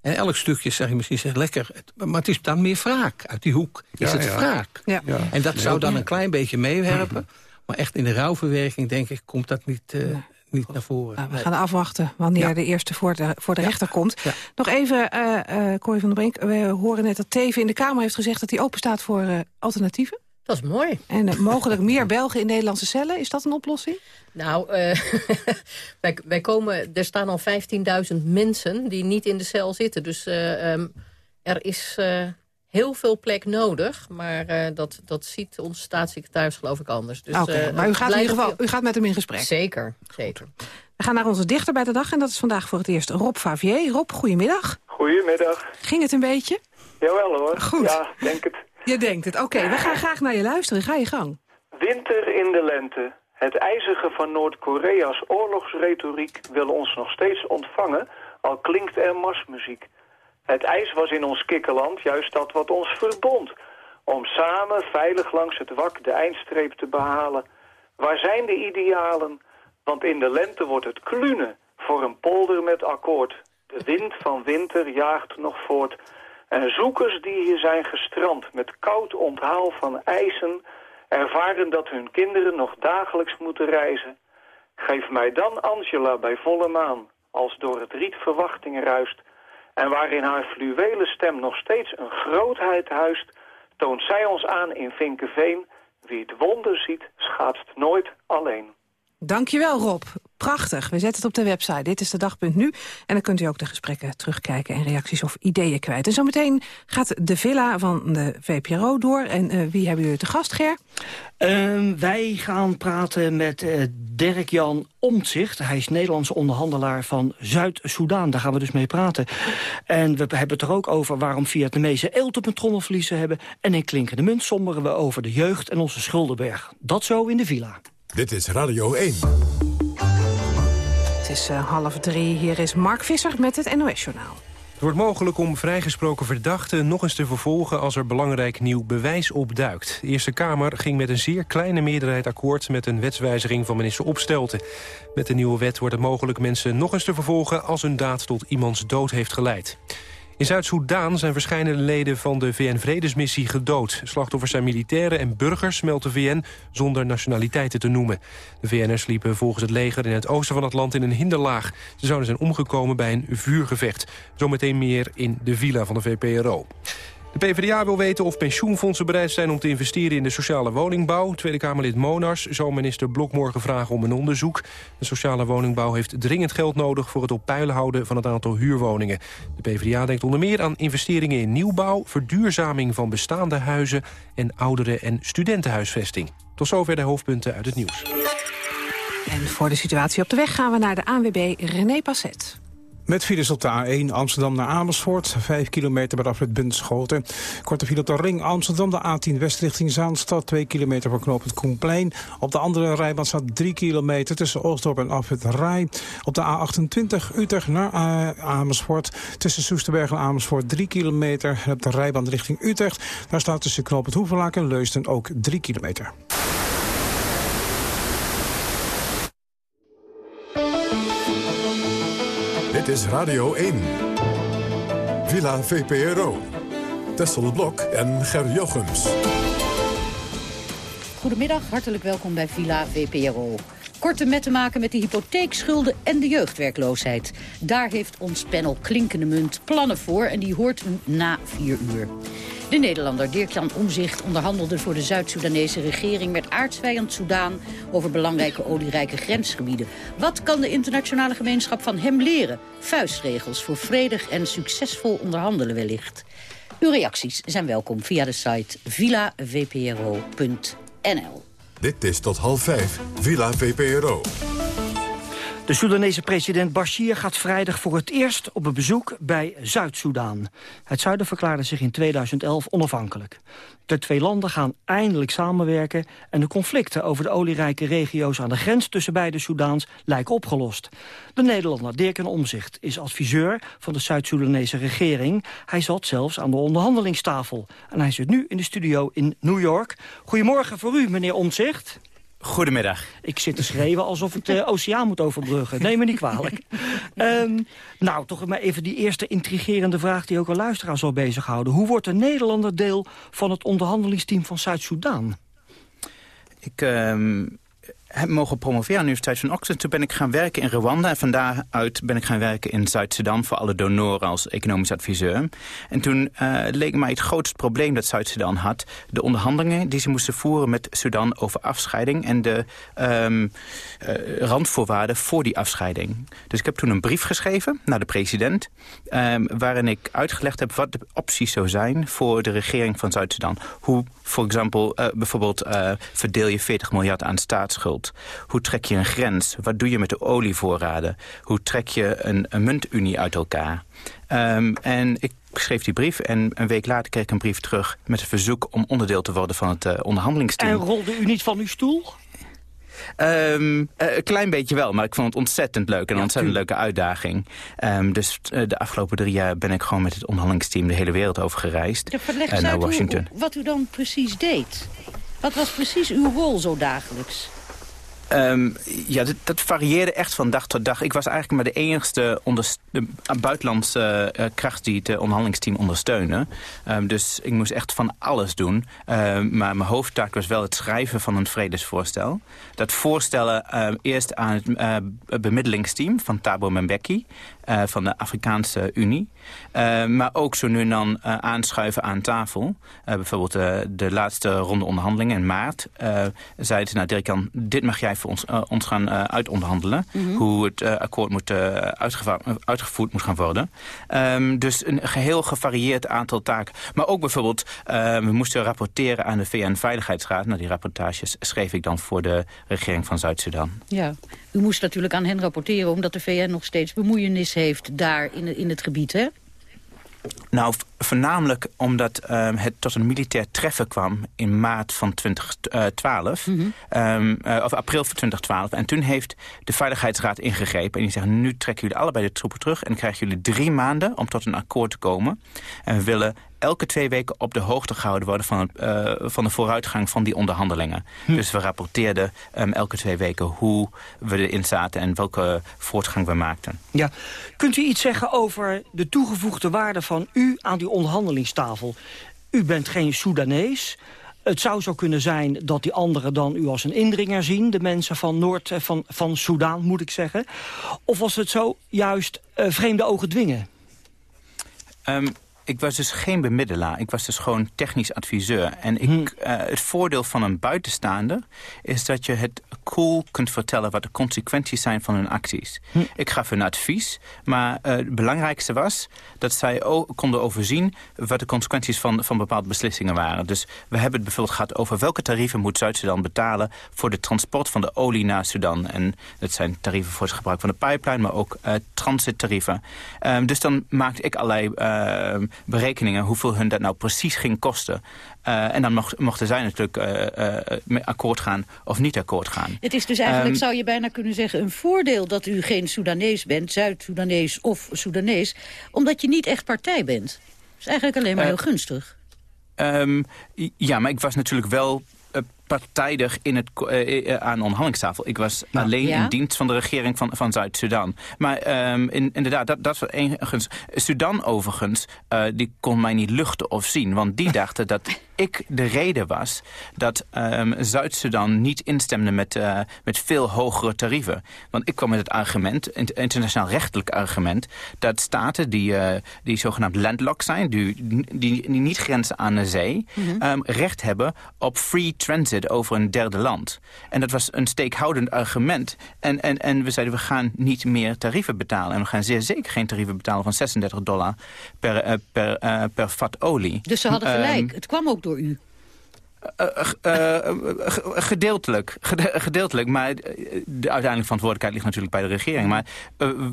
En elk stukje zeg je misschien zeg, lekker. Maar het is dan meer wraak. Uit die hoek is het wraak. Ja. En dat zou dan een klein beetje meehelpen. Maar echt in de rouwverwerking, denk ik, komt dat niet... Uh, niet naar voren. Nou, we nee. gaan afwachten wanneer ja. de eerste voor de, voor de ja. rechter komt. Ja. Nog even, uh, uh, Corrie van der Brink. We horen net dat Teven in de Kamer heeft gezegd... dat hij open staat voor uh, alternatieven. Dat is mooi. En mogelijk meer Belgen in Nederlandse cellen. Is dat een oplossing? Nou, <laughs> wij, wij komen, er staan al 15.000 mensen die niet in de cel zitten. Dus um, er is heel veel plek nodig. Maar uh, dat, dat ziet onze staatssecretaris geloof ik anders. Dus, okay, uh, maar u gaat, in ieder geval, u gaat met hem in gesprek? Zeker, zeker. We gaan naar onze dichter bij de dag. En dat is vandaag voor het eerst Rob Favier. Rob, goedemiddag. Goedemiddag. Ging het een beetje? Jawel hoor. Goed. Ja, denk het. Je denkt het. Oké, we gaan graag naar je luisteren. Ga je gang. Winter in de lente. Het ijzige van Noord-Korea's oorlogsretoriek wil ons nog steeds ontvangen, al klinkt er marsmuziek. Het ijs was in ons kikkerland juist dat wat ons verbond. om samen veilig langs het wak de eindstreep te behalen. Waar zijn de idealen? Want in de lente wordt het klunen voor een polder met akkoord. De wind van winter jaagt nog voort. En zoekers die hier zijn gestrand met koud onthaal van ijzen... ervaren dat hun kinderen nog dagelijks moeten reizen. Geef mij dan Angela bij volle maan, als door het riet verwachting ruist... en waarin haar fluwelen stem nog steeds een grootheid huist... toont zij ons aan in Vinkenveen... wie het wonder ziet, schaatst nooit alleen. Dankjewel Rob. Prachtig. We zetten het op de website. Dit is de dag.nu. En dan kunt u ook de gesprekken terugkijken en reacties of ideeën kwijt. En zometeen gaat de villa van de VPRO door. En uh, wie hebben jullie te gast, Ger? Uh, wij gaan praten met uh, Dirk-Jan Omtzigt. Hij is Nederlandse onderhandelaar van Zuid-Soedan. Daar gaan we dus mee praten. En we hebben het er ook over waarom Vietnamese eelt op een trommelverliezen hebben. En in Klinkende Munt somberen we over de jeugd en onze schuldenberg. Dat zo in de villa. Dit is Radio 1. Het is uh, half drie. Hier is Mark Visser met het NOS-journaal. Het wordt mogelijk om vrijgesproken verdachten nog eens te vervolgen als er belangrijk nieuw bewijs opduikt. De Eerste Kamer ging met een zeer kleine meerderheid akkoord met een wetswijziging van minister Opstelten. Met de nieuwe wet wordt het mogelijk mensen nog eens te vervolgen als een daad tot iemands dood heeft geleid. In Zuid-Soedan zijn verschillende leden van de VN-vredesmissie gedood. Slachtoffers zijn militairen en burgers, meldt de VN, zonder nationaliteiten te noemen. De VN'ers liepen volgens het leger in het oosten van het land in een hinderlaag. Ze zouden zijn omgekomen bij een vuurgevecht. Zometeen meer in de villa van de VPRO. De PvdA wil weten of pensioenfondsen bereid zijn om te investeren in de sociale woningbouw. Tweede Kamerlid Monars zal minister Blok morgen vragen om een onderzoek. De sociale woningbouw heeft dringend geld nodig voor het op peil houden van het aantal huurwoningen. De PvdA denkt onder meer aan investeringen in nieuwbouw, verduurzaming van bestaande huizen en ouderen- en studentenhuisvesting. Tot zover de hoofdpunten uit het nieuws. En voor de situatie op de weg gaan we naar de ANWB René Passet. Met files op de A1 Amsterdam naar Amersfoort. 5 kilometer bij afrit Bunschoten. Korte file op de ring Amsterdam. De A10 West richting Zaanstad. 2 kilometer van knooppunt Koenplein. Op de andere rijbaan staat 3 kilometer tussen Oostdorp en afrit Rij. Op de A28 Utrecht naar Amersfoort. Tussen Soesterberg en Amersfoort 3 kilometer. En op de rijbaan richting Utrecht. Daar staat tussen knooppunt Hoevelaak en Leusden ook 3 kilometer. Dit is Radio 1. Villa VPRO. Tessel Blok en Ger Jochems. Goedemiddag, hartelijk welkom bij Villa VPRO. Korte met te maken met de hypotheekschulden en de jeugdwerkloosheid. Daar heeft ons panel Klinkende Munt plannen voor en die hoort u na vier uur. De Nederlander Dirk-Jan Omzicht onderhandelde voor de Zuid-Soedanese regering met aardsvijand Soedan over belangrijke olierijke grensgebieden. Wat kan de internationale gemeenschap van hem leren? Vuistregels voor vredig en succesvol onderhandelen wellicht. Uw reacties zijn welkom via de site villavpro.nl. Dit is tot half vijf, Villa VPRO. De Soedanese president Bashir gaat vrijdag voor het eerst op een bezoek bij Zuid-Soedan. Het zuiden verklaarde zich in 2011 onafhankelijk. De twee landen gaan eindelijk samenwerken... en de conflicten over de olierijke regio's aan de grens tussen beide Soedaans lijken opgelost. De Nederlander Dirk en Omzicht is adviseur van de Zuid-Soedanese regering. Hij zat zelfs aan de onderhandelingstafel. En hij zit nu in de studio in New York. Goedemorgen voor u, meneer Omzicht. Goedemiddag. Ik zit te schreeuwen alsof ik de oceaan moet overbruggen. Neem me niet kwalijk. um, <laughs> nou, toch maar even die eerste intrigerende vraag... die ook al luisteraar zal bezighouden. Hoe wordt de Nederlander deel van het onderhandelingsteam van Zuid-Soedan? Ik... Um heb mogen promoveren aan de Universiteit van Oxford. Toen ben ik gaan werken in Rwanda. En van daaruit ben ik gaan werken in Zuid-Sudan... voor alle donoren als economisch adviseur. En toen uh, leek mij het grootste probleem dat Zuid-Sudan had... de onderhandelingen die ze moesten voeren met Sudan over afscheiding... en de um, uh, randvoorwaarden voor die afscheiding. Dus ik heb toen een brief geschreven naar de president... Um, waarin ik uitgelegd heb wat de opties zou zijn... voor de regering van Zuid-Sudan. Hoe, voor example, uh, bijvoorbeeld, verdeel je 40 miljard aan staatsschuld hoe trek je een grens? Wat doe je met de olievoorraden? Hoe trek je een, een muntunie uit elkaar? Um, en ik schreef die brief en een week later kreeg ik een brief terug... met een verzoek om onderdeel te worden van het uh, onderhandelingsteam. En rolde u niet van uw stoel? Ehm, eh, een klein beetje wel, maar ik vond het ontzettend leuk. En een ontzettend leuke uitdaging. Ehm, dus eh, de afgelopen drie jaar ben ik gewoon met het onderhandelingsteam... de hele wereld over gereisd. Verleg eh, eens naar Washington. wat u dan precies deed. Wat was precies uw rol zo dagelijks? Ehm, ja, dat, dat varieerde echt van dag tot dag. Ik was eigenlijk maar de de, uh, buitenlandse eh, kracht die het eh, onderhandelingsteam ondersteunde. Ehm, dus ik moest echt van alles doen. Ehm, maar mijn hoofdtaak was wel het schrijven van een vredesvoorstel. Dat voorstellen eerst aan het eh, bemiddelingsteam van Thabo Mbeki... eh, van de Afrikaanse Unie. Ehm, maar ook zo nu en dan eh, aanschuiven aan tafel. Eh, bijvoorbeeld eh, de laatste ronde onderhandelingen in maart. eh zei het, nou Dirk-Jan, dit mag jij voor ons, eh, ons gaan eh, uitonderhandelen. Mhm. Hoe het eh, akkoord moet, eh, eh, uitgevoerd moet gaan worden. Ehm, dus een geheel gevarieerd aantal taken. Maar ook bijvoorbeeld, eh, we moesten rapporteren aan de VN-veiligheidsraad. Nou, die rapportages schreef ik dan voor de regering van Zuid-Sudan. Ja, u moest natuurlijk aan hen rapporteren... omdat de VN nog steeds bemoeienis heeft daar in, in het gebied, hè? Nou, voornamelijk omdat ehm, het tot een militair treffen kwam in maart van 2012. Ehm, eh, of april van 2012. En toen heeft de Veiligheidsraad ingegrepen. En die zegt, nu trekken jullie allebei de troepen terug. En dan krijgen jullie drie maanden om tot een akkoord te komen. En we willen elke twee weken op de hoogte gehouden worden... van, eh, van de vooruitgang van die onderhandelingen. Dus we rapporteerden ehm, elke twee weken hoe we erin zaten... en welke voortgang we maakten. Ja. Kunt u iets zeggen over de toegevoegde waarde van u aan die onderhandelingstafel? U bent geen Soedanees. Het zou zo kunnen zijn dat die anderen dan u als een indringer zien. De mensen van Noord, eh, van, van Soedan, moet ik zeggen. Of was het zo juist eh, vreemde ogen dwingen? Ehm, ik was dus geen bemiddelaar. Ik was dus gewoon technisch adviseur. En ik, eh, het voordeel van een buitenstaander is dat je het cool kunt vertellen... wat de consequenties zijn van hun acties. Ik gaf hun advies, maar eh, het belangrijkste was... dat zij ook konden overzien wat de consequenties van, van bepaalde beslissingen waren. Dus we hebben het bijvoorbeeld gehad over welke tarieven moet Zuid-Sudan betalen... voor de transport van de olie naar Sudan. En dat zijn tarieven voor het gebruik van de pipeline... maar ook eh, transittarieven. Ehm, dus dan maakte ik allerlei ehm, berekeningen... hoeveel hun dat nou precies ging kosten. Eh, en dan mocht, mochten zij natuurlijk mee akkoord gaan of niet akkoord gaan. Het is dus eigenlijk, Ehm, zou je bijna kunnen zeggen... een voordeel dat u geen Soedanees bent, Zuid-Soedanees of Soedanees... omdat je niet echt partij bent. Dat is eigenlijk alleen maar heel gunstig. Ehm, ja, maar ik was natuurlijk wel partijdig in het, ko- eh, eh, aan de onderhandelingstafel. Ik was alleen Ja? in dienst van de regering van, van Zuid-Sudan. Maar ehm, in, inderdaad, dat, dat was enigszins... Sudan overigens, eh, die kon mij niet luchten of zien. Want die <laughs> dachten dat ik de reden was dat ehm, Zuid-Sudan niet instemde met, eh, met veel hogere tarieven. Want ik kwam met het argument, int- internationaal rechtelijk argument... dat staten die, eh, die zogenaamd landlocked zijn, die, die, die niet grenzen aan de zee... Mhm. ehm, recht hebben op free transit over een derde land. En dat was een steekhoudend argument. En, en, en we zeiden, we gaan niet meer tarieven betalen. En we gaan zeer zeker geen tarieven betalen van 36 dollar per, eh, per, eh, per vat olie. Dus ze hadden Ehm, gelijk. het kwam ook door u. eh, eh, eh, ge- gedeeltelijk, gede- gedeeltelijk, maar de uiteindelijke verantwoordelijkheid ligt natuurlijk bij de regering. Maar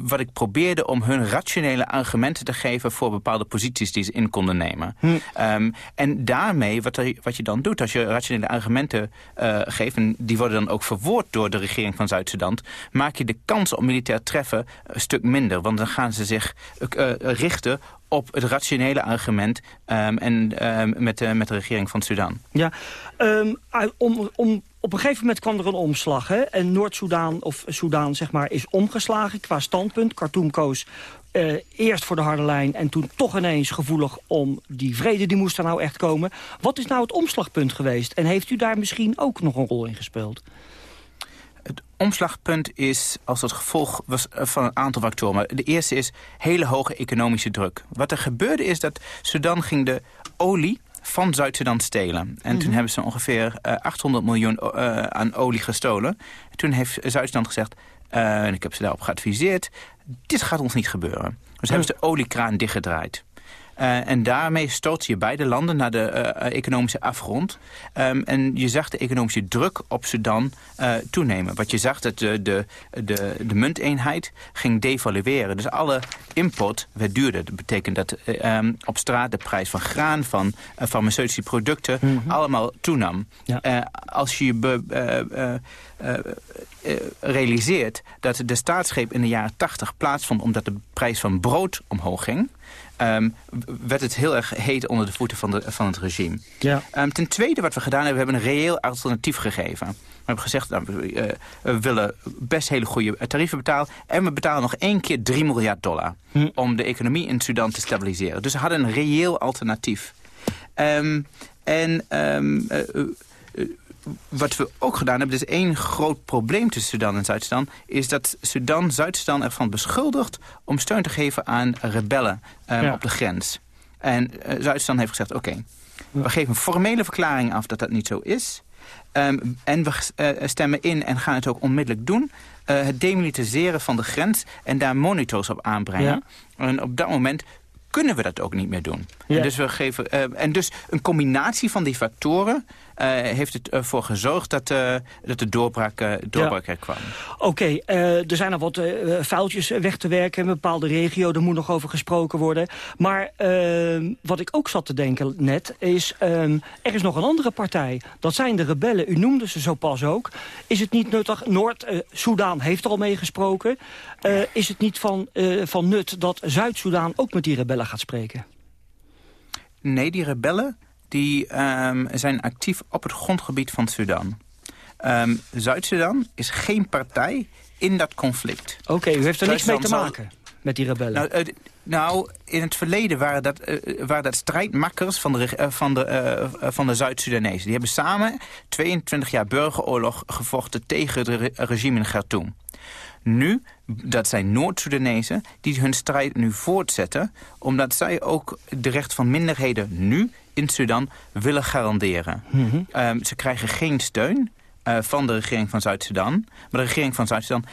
wat ik probeerde om hun rationele argumenten te geven voor bepaalde posities die ze in konden nemen. Ehm, en daarmee, wat, er- wat je dan doet, als je rationele argumenten eh, geeft, en die worden dan ook verwoord door de regering van Zuid-Sudan, maak je de kans op militair treffen een stuk minder. Want dan gaan ze zich eh, richten op het rationele argument ehm, en, ehm, met, de- met de regering van Sudan. Ja, ehm, uit- om, om, op een gegeven moment kwam er een omslag. Hè? En Noord-Soedan of Soedan zeg maar, is omgeslagen qua standpunt. Khartoum koos eh, eerst voor de harde lijn en toen toch ineens gevoelig om die vrede die moest er nou echt komen. Wat is nou het omslagpunt geweest? En heeft u daar misschien ook nog een rol in gespeeld? Omslagpunt is als het gevolg was eh, van een aantal factoren. Maar de eerste is hele hoge economische druk. Wat er gebeurde is dat Sudan ging de olie van Zuid-Sudan stelen. En toen hebben ze ongeveer eh, 800 miljoen eh, aan olie gestolen. En toen heeft Zuid-Sudan gezegd, eh, en ik heb ze daarop geadviseerd... dit gaat ons niet gebeuren. Dus hebben ze de oliekraan dichtgedraaid. Uh, en daarmee stoot je beide landen naar de uh, economische afgrond. Um, en je zag de economische druk op Sudan uh, toenemen. Wat je zag, dat de, de, de, de munteenheid ging devalueren. Dus alle import werd duurder. Dat betekent dat um, op straat de prijs van graan, van farmaceutische producten... Mm -hmm. allemaal toenam. Ja. als je be, realiseert dat de staatsgreep in de jaren 80 plaatsvond... omdat de prijs van brood omhoog ging... Um, werd het heel erg heet onder de voeten van, de, van het regime. Ja. Um, ten tweede wat we gedaan hebben, we hebben een reëel alternatief gegeven. We hebben gezegd, nou, we, uh, we, willen best hele goede tarieven betalen... en we betalen nog één keer 3 miljard dollar... Hm. om de economie in Sudan te stabiliseren. Dus we hadden een reëel alternatief. Um, en uh, uh, wat we ook gedaan hebben, is één groot probleem tussen Sudan en Zuid-Sudan... is dat Sudan Zuid-Sudan ervan beschuldigt om steun te geven aan rebellen um, ja. op de grens. En uh, Zuid-Sudan heeft gezegd, oké, okay, we geven een formele verklaring af dat dat niet zo is... Um, en we uh, stemmen in en gaan het ook onmiddellijk doen... Uh, het demilitariseren van de grens en daar monitors op aanbrengen. Ja. En op dat moment kunnen we dat ook niet meer doen. Ja. En, dus we geven, uh, en dus een combinatie van die factoren... Uh, heeft ervoor uh, gezorgd dat, uh, dat de doorbraak, doorbraak ja. er kwam. Oké, okay, er zijn nog wat vuiltjes weg te werken in een bepaalde regio. Er moet nog over gesproken worden. Maar wat ik ook zat te denken net is... er is nog een andere partij. Dat zijn de rebellen. U noemde ze zo pas ook. Is het niet nuttig... Noord-Soedan heeft er al mee gesproken. is het niet van, van nut dat Zuid-Soedan ook met die rebellen gaat spreken? Nee, die rebellen die um, zijn actief op het grondgebied van Sudan. Um, Zuid-Sudan is geen partij in dat conflict. Oké, okay, u heeft er niks mee te maken met die rebellen? Nou, uh, nou in het verleden waren dat, uh, waren dat strijdmakkers van de, uh, van de, van de Zuid-Sudanezen. Die hebben samen 22 jaar burgeroorlog gevochten tegen het re regime in Khartoum. Nu, dat zijn Noord-Soedanezen die hun strijd nu voortzetten... omdat zij ook de recht van minderheden nu in Sudan willen garanderen. Mm -hmm. um, ze krijgen geen steun uh, van de regering van Zuid-Sudan. Maar de regering van Zuid-Sudan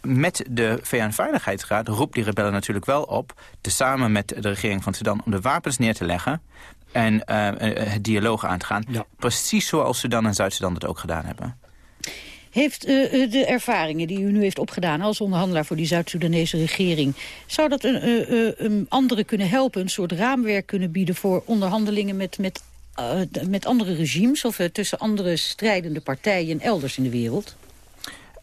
met de VN-veiligheidsraad roept die rebellen natuurlijk wel op... tezamen met de regering van Sudan om de wapens neer te leggen... en uh, het dialoog aan te gaan. Ja. Precies zoals Sudan en Zuid-Sudan dat ook gedaan hebben. Heeft uh, de ervaringen die u nu heeft opgedaan als onderhandelaar voor die Zuid-Soedanese regering... zou dat een, uh, anderen kunnen helpen, een soort raamwerk kunnen bieden voor onderhandelingen met, met, met andere regimes... of tussen andere strijdende partijen elders in de wereld?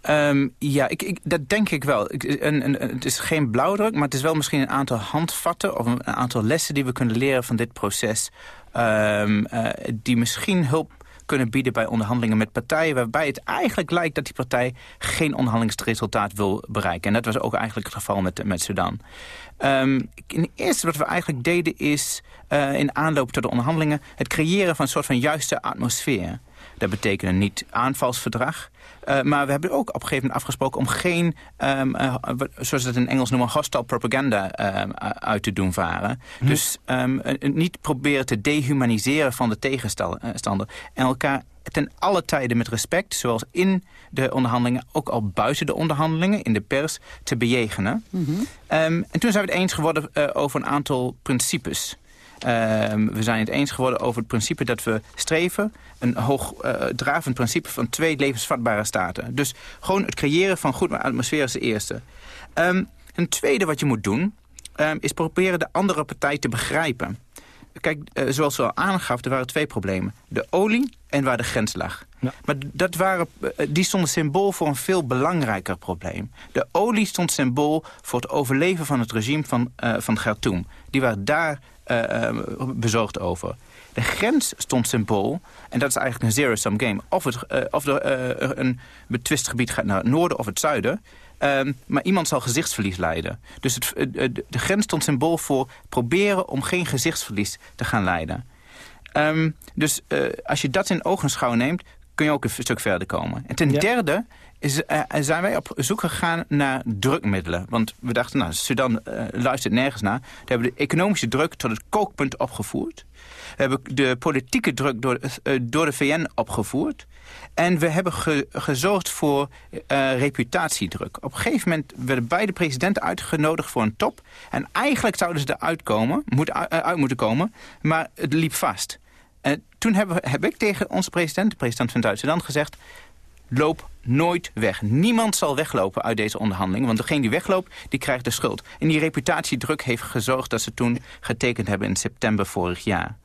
Um, ja, ik, ik, dat denk ik wel. Ik, het is geen blauwdruk, maar het is wel misschien een aantal handvatten... of een, aantal lessen die we kunnen leren van dit proces... Um, die misschien hulp kunnen bieden bij onderhandelingen met partijen... waarbij het eigenlijk lijkt dat die partij geen onderhandelingsresultaat wil bereiken. En dat was ook eigenlijk het geval met, met Sudan. Um, het eerste wat we eigenlijk deden is, uh, in aanloop tot de onderhandelingen... het creëren van een soort van juiste atmosfeer. Dat betekent een niet-aanvalsverdrag. Uh, maar we hebben ook op een gegeven moment afgesproken om geen, um, uh, zoals het in Engels noemen, hostile propaganda uh, uit te doen varen. Hm. Dus um, niet proberen te dehumaniseren van de tegenstander. En elkaar ten alle tijden met respect, zoals in de onderhandelingen, ook al buiten de onderhandelingen, in de pers, te bejegenen. Mm -hmm. um, en toen zijn we het eens geworden over een aantal principes. Uh, we zijn het eens geworden over het principe dat we streven... een hoogdravend uh, principe van twee levensvatbare staten. Dus gewoon het creëren van goed atmosfeer is de eerste. Um, een tweede wat je moet doen... Um, is proberen de andere partij te begrijpen. Kijk, uh, zoals we al aangaf, er waren twee problemen. De olie en waar de grens lag. Ja. Maar dat waren, uh, die stonden symbool voor een veel belangrijker probleem. De olie stond symbool voor het overleven van het regime van, uh, van Khartoum. Die waren daar bezorgd over. De grens stond symbool, en dat is eigenlijk een zero-sum game. Of, het, of er uh, een betwist gebied gaat naar het noorden of het zuiden... Um, maar iemand zal gezichtsverlies lijden. Dus het, de grens stond symbool voor proberen om geen gezichtsverlies te gaan leiden. Um, dus als je dat in ogenschouw neemt, kun je ook een stuk verder komen. En ten derde is, uh, zijn wij op zoek gegaan naar drukmiddelen. Want we dachten, nou, Sudan uh, luistert nergens naar. We hebben de economische druk tot het kookpunt opgevoerd. We hebben de politieke druk door, uh, door de VN opgevoerd. En we hebben ge gezorgd voor reputatiedruk. Op een gegeven moment werden beide presidenten uitgenodigd voor een top. En eigenlijk zouden ze eruit komen, moet, uit moeten komen, maar het liep vast. En toen heb, heb ik tegen onze president, de president van Duitsland, gezegd... loop nooit weg. Niemand zal weglopen uit deze onderhandeling. Want degene die wegloopt, die krijgt de schuld. En die reputatiedruk heeft gezorgd dat ze toen getekend hebben in september vorig jaar.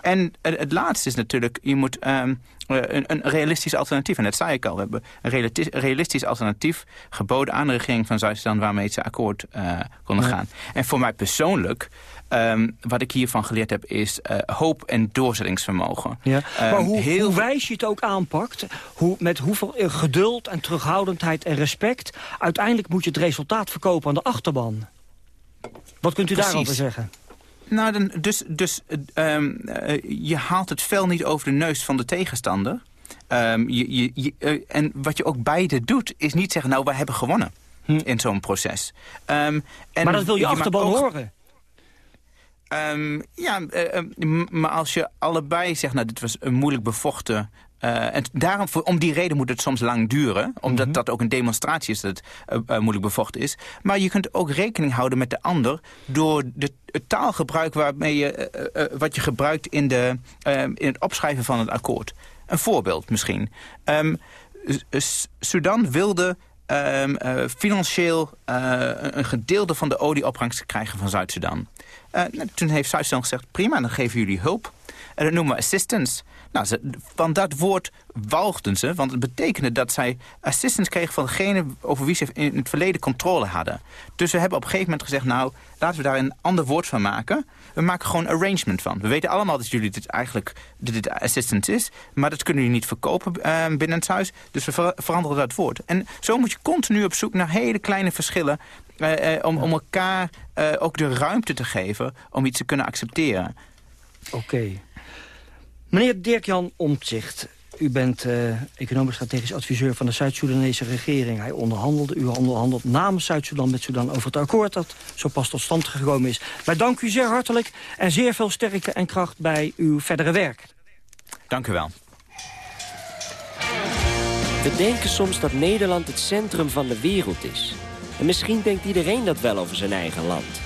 En het, laatste is natuurlijk, je moet um, een, een, realistisch alternatief. En dat zei ik al, we hebben een realistisch alternatief geboden aan de regering van Zuid-Sudan... waarmee ze akkoord uh, konden ja. gaan. En voor mij persoonlijk, um, wat ik hiervan geleerd heb, is uh, hoop en doorzettingsvermogen. Ja. Um, maar hoe, heel... hoe wijs je het ook aanpakt, hoe, met hoeveel geduld en terughoudendheid en respect... uiteindelijk moet je het resultaat verkopen aan de achterban. Wat kunt u Precies. daarover zeggen? Nou, dan, dus, dus um, uh, je haalt het vel niet over de neus van de tegenstander. Um, je, je, je, uh, en wat je ook beide doet, is niet zeggen... nou, wij hebben gewonnen hm. in zo'n proces. Um, en maar dat wil je, je achterban ook, horen. Ja, uh, maar als je allebei zegt... nou, dit was een moeilijk bevochten uh, en daarom, om die reden moet het soms lang duren. Omdat mm -hmm. dat ook een demonstratie is dat het uh, moeilijk bevochten is. Maar je kunt ook rekening houden met de ander... door de, het taalgebruik waarmee je, wat je gebruikt in, de, in het opschrijven van het akkoord. Een voorbeeld misschien. Um, Sudan wilde um, financieel een gedeelte van de olieopbrengst krijgen van Zuid-Sudan. Nou, toen heeft Zuid-Sudan gezegd, prima, dan geven jullie hulp. En dat noemen we assistance. Nou, ze, van dat woord walgden ze, want het betekende dat zij assistance kregen van degene over wie ze in het verleden controle hadden. Dus we hebben op een gegeven moment gezegd, nou, laten we daar een ander woord van maken. We maken gewoon arrangement van. We weten allemaal dat jullie dit eigenlijk dat dit assistance is, maar dat kunnen jullie niet verkopen uh, binnen het huis. Dus we ver veranderen dat woord. En zo moet je continu op zoek naar hele kleine verschillen uh, uh, om, om elkaar ook de ruimte te geven om iets te kunnen accepteren. Oké. Meneer Dirk-Jan Omtzigt, u bent uh, economisch strategisch adviseur van de Zuid-Soedanese regering. Hij onderhandelde, u onderhandelt namens Zuid-Soedan met Sudan over het akkoord dat zo pas tot stand gekomen is. Wij danken u zeer hartelijk en zeer veel sterkte en kracht bij uw verdere werk. Dank u wel. We denken soms dat Nederland het centrum van de wereld is. En misschien denkt iedereen dat wel over zijn eigen land.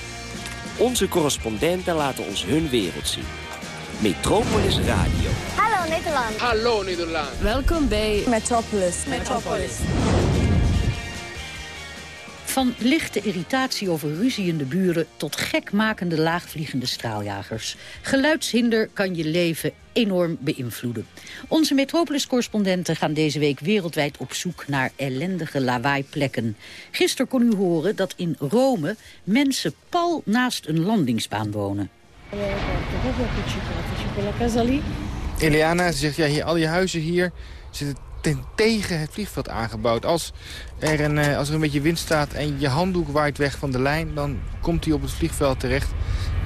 Onze correspondenten laten ons hun wereld zien. Metropolis Radio. Hallo Nederland. Hallo Nederland. Welkom bij Metropolis. Metropolis. Van lichte irritatie over ruziende buren tot gekmakende laagvliegende straaljagers. Geluidshinder kan je leven enorm beïnvloeden. Onze Metropolis-correspondenten gaan deze week wereldwijd op zoek naar ellendige lawaaiplekken. Gisteren kon u horen dat in Rome mensen pal naast een landingsbaan wonen. Eliana zegt, ja, hier, al je huizen hier zitten ten tegen het vliegveld aangebouwd. Als er, een, als er een beetje wind staat en je handdoek waait weg van de lijn... dan komt hij op het vliegveld terecht.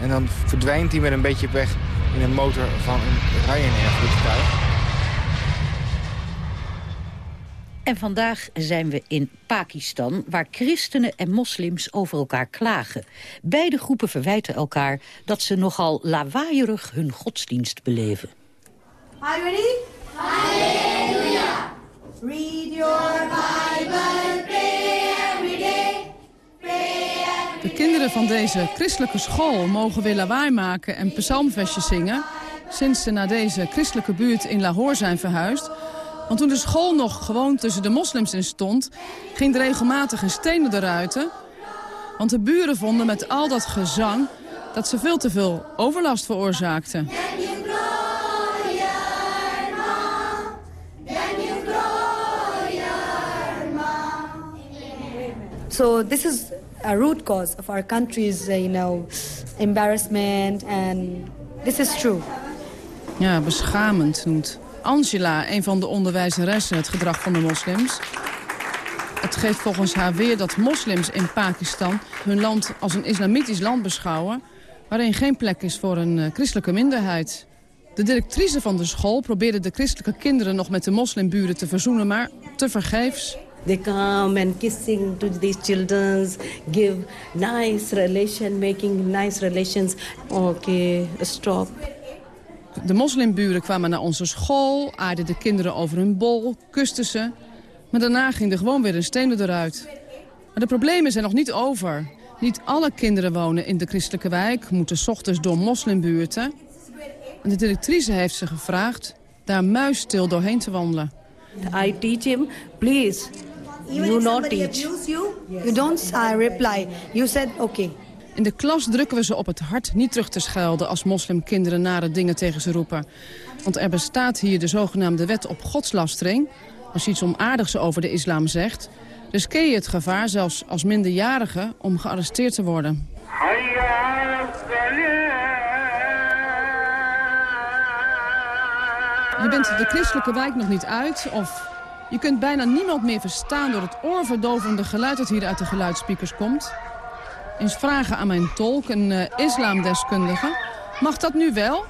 En dan verdwijnt hij met een beetje weg in een motor van een Ryanair En vandaag zijn we in Pakistan, waar christenen en moslims over elkaar klagen. Beide groepen verwijten elkaar dat ze nogal lawaaierig hun godsdienst beleven. Are you ready? Hallelujah. Read your Bible, pray every day. Pray De kinderen van deze christelijke school mogen weer lawaai maken en psalmvestjes zingen... sinds ze naar deze christelijke buurt in Lahore zijn verhuisd... Want toen de school nog gewoon tussen de moslims in stond... ging er regelmatig een steen door de ruiten. Want de buren vonden met al dat gezang... dat ze veel te veel overlast veroorzaakten. So this is a root cause of our country's, uh, you know, embarrassment and this is true. Ja, beschamend noemt Angela, een van de onderwijzeressen, het gedrag van de moslims. Het geeft volgens haar weer dat moslims in Pakistan hun land als een islamitisch land beschouwen... waarin geen plek is voor een uh, christelijke minderheid. De directrice van de school probeerde de christelijke kinderen nog met de moslimburen te verzoenen, maar te vergeefs. They come and kissing to these children, give nice relation, making nice relations. Okay, stop. De moslimburen kwamen naar onze school, aarden de kinderen over hun bol, kusten ze. Maar daarna ging er gewoon weer een steen eruit. Maar de problemen zijn nog niet over. Niet alle kinderen wonen in de christelijke wijk, moeten s ochtends door moslimbuurten. En de directrice heeft ze gevraagd daar muisstil doorheen te wandelen. I teach him, please, you not teach. you, don't uh, reply. You said okay. In de klas drukken we ze op het hart niet terug te schelden... als moslimkinderen nare dingen tegen ze roepen. Want er bestaat hier de zogenaamde wet op godslastering. Als je iets onaardigs over de islam zegt... riskeer je het gevaar, zelfs als minderjarige, om gearresteerd te worden. Je bent de christelijke wijk nog niet uit of je kunt bijna niemand meer verstaan door het oorverdovende geluid dat hier uit de geluidsspeakers komt. Eens vragen aan mijn tolk, een uh, islamdeskundige. Mag dat nu wel?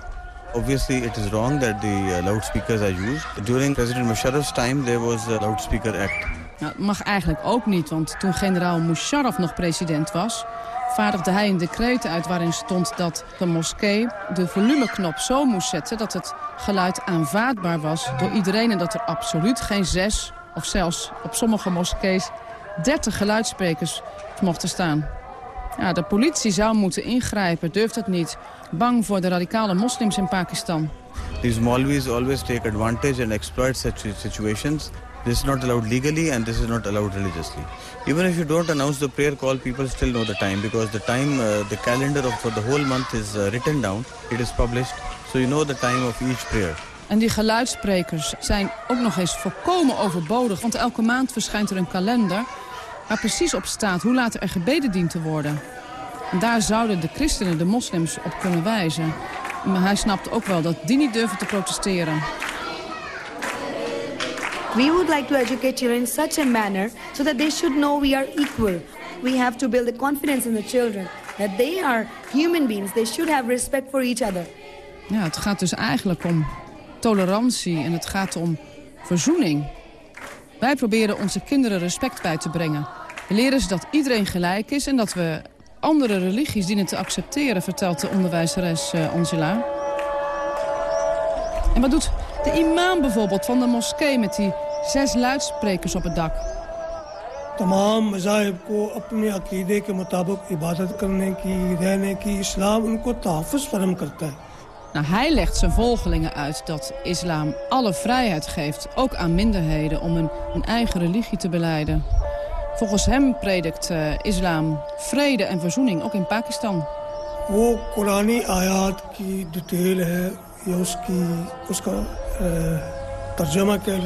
Obviously, it is wrong that the uh, loudspeakers are used. During President Musharraf's time, there was a loudspeaker act. Nou, mag eigenlijk ook niet, want toen generaal Musharraf nog president was... vaardigde hij een decreet uit waarin stond dat de moskee de volumeknop zo moest zetten... dat het geluid aanvaardbaar was door iedereen... en dat er absoluut geen zes, of zelfs op sommige moskees... 30 geluidsprekers mochten staan. Ja, de politie zou moeten ingrijpen, durft het niet. Bang voor de radicale moslims in Pakistan. These Maulvis always take advantage and exploit such situations. This is not allowed legally and this is not allowed religiously. Even if you don't announce the prayer call, people still know the time because the time, uh, the calendar of for the whole month is uh, written down. It is published, so you know the time of each prayer. En die geluidsprekers zijn ook nog eens volkomen overbodig. Want elke maand verschijnt er een kalender waar precies op staat hoe laat er gebeden dient te worden. En daar zouden de christenen de moslims op kunnen wijzen. Maar hij snapt ook wel dat die niet durven te protesteren. We would like to educate children in such a manner so that they should know we are equal. We have to build the confidence in the children that they are human beings. They should have respect for each other. Ja, het gaat dus eigenlijk om tolerantie en het gaat om verzoening. Wij proberen onze kinderen respect bij te brengen We leren ze dat iedereen gelijk is en dat we andere religies dienen te accepteren, vertelt de onderwijzeres uh, Angela. En wat doet de imam bijvoorbeeld van de moskee met die zes luidsprekers op het dak? तमाम मज़ाहब को अपने अकीदे के मुताबिक इबादत करने की रहने की इस्लाम उनको तहफ़ फरम करता है nou, hij legt zijn volgelingen uit dat islam alle vrijheid geeft, ook aan minderheden, om hun, hun eigen religie te beleiden. Volgens hem predikt uh, islam vrede en verzoening, ook in Pakistan. Qurani ayat ki detail hai, ya uski, uska eh, tarjama keh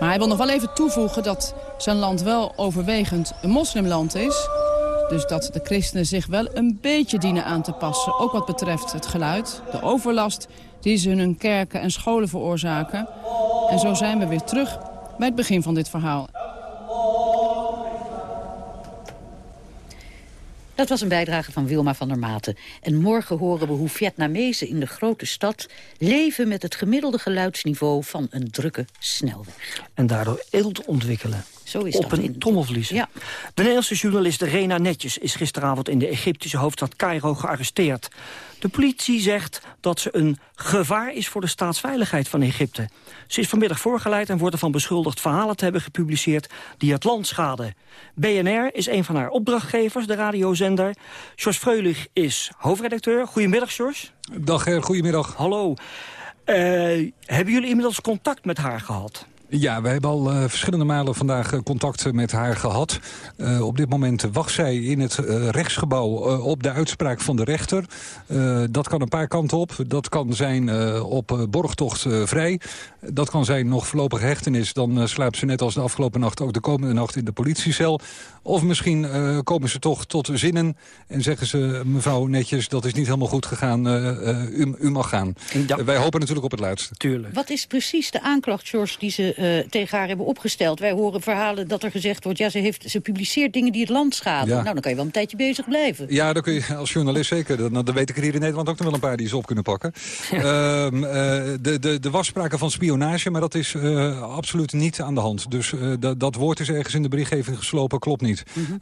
Maar hij wil nog wel even toevoegen dat zijn land wel overwegend een moslimland is. Dus dat de christenen zich wel een beetje dienen aan te passen. Ook wat betreft het geluid, de overlast die ze in hun kerken en scholen veroorzaken. En zo zijn we weer terug bij het begin van dit verhaal. Dat was een bijdrage van Wilma van der Maten. En morgen horen we hoe Vietnamezen in de grote stad... leven met het gemiddelde geluidsniveau van een drukke snelweg. En daardoor eelt ontwikkelen. Zo is op dat een trommelvlies. Ja. De Nederlandse journalist Rena Netjes is gisteravond in de Egyptische hoofdstad Cairo gearresteerd. De politie zegt dat ze een gevaar is voor de staatsveiligheid van Egypte. Ze is vanmiddag voorgeleid en wordt ervan beschuldigd verhalen te hebben gepubliceerd die het land schaden. BNR is een van haar opdrachtgevers, de radiozender. George Freulich is hoofdredacteur. Goedemiddag, George. Dag, goedemiddag. Hallo. Uh, hebben jullie inmiddels contact met haar gehad? Ja, wij hebben al uh, verschillende malen vandaag uh, contact met haar gehad. Uh, op dit moment wacht zij in het rechtsgebouw op de uitspraak van de rechter. dat kan een paar kanten op. Dat kan zijn op borgtocht vrij. Dat kan zijn nog voorlopige hechtenis. Dan slaapt ze net als de afgelopen nacht ook de komende nacht in de politiecel. Of misschien komen ze toch tot zinnen en zeggen ze... mevrouw netjes, dat is niet helemaal goed gegaan, u, u, mag gaan. wij hopen natuurlijk op het laatste. Tuurlijk. Wat is precies de aanklacht, George, die ze eh, tegen haar hebben opgesteld. Wij horen verhalen dat er gezegd wordt... ja, ze, heeft, ze publiceert dingen die het land schaden. Nou, dan kan je wel een tijdje bezig blijven. Ja, dan kun je als journalist zeker. Dan, dan weet ik er hier in Nederland ook nog wel een paar die ze op kunnen pakken. Ehm, de, de, de was sprake van spionage, maar dat is absoluut niet aan de hand. Dus dat, dat woord is ergens in de berichtgeving geslopen, klopt niet. Mhm.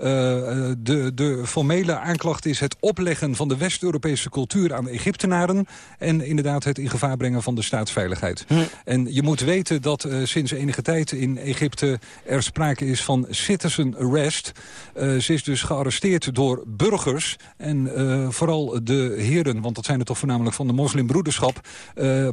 de, de formele aanklacht is het opleggen van de West-Europese cultuur aan Egyptenaren... en inderdaad het in gevaar brengen van de staatsveiligheid. Hm. En je moet weten dat uh, sinds enige tijd in Egypte er sprake is van citizen arrest. Uh, ze is dus gearresteerd door burgers en uh, vooral de heren... want dat zijn er toch voornamelijk van de moslimbroederschap...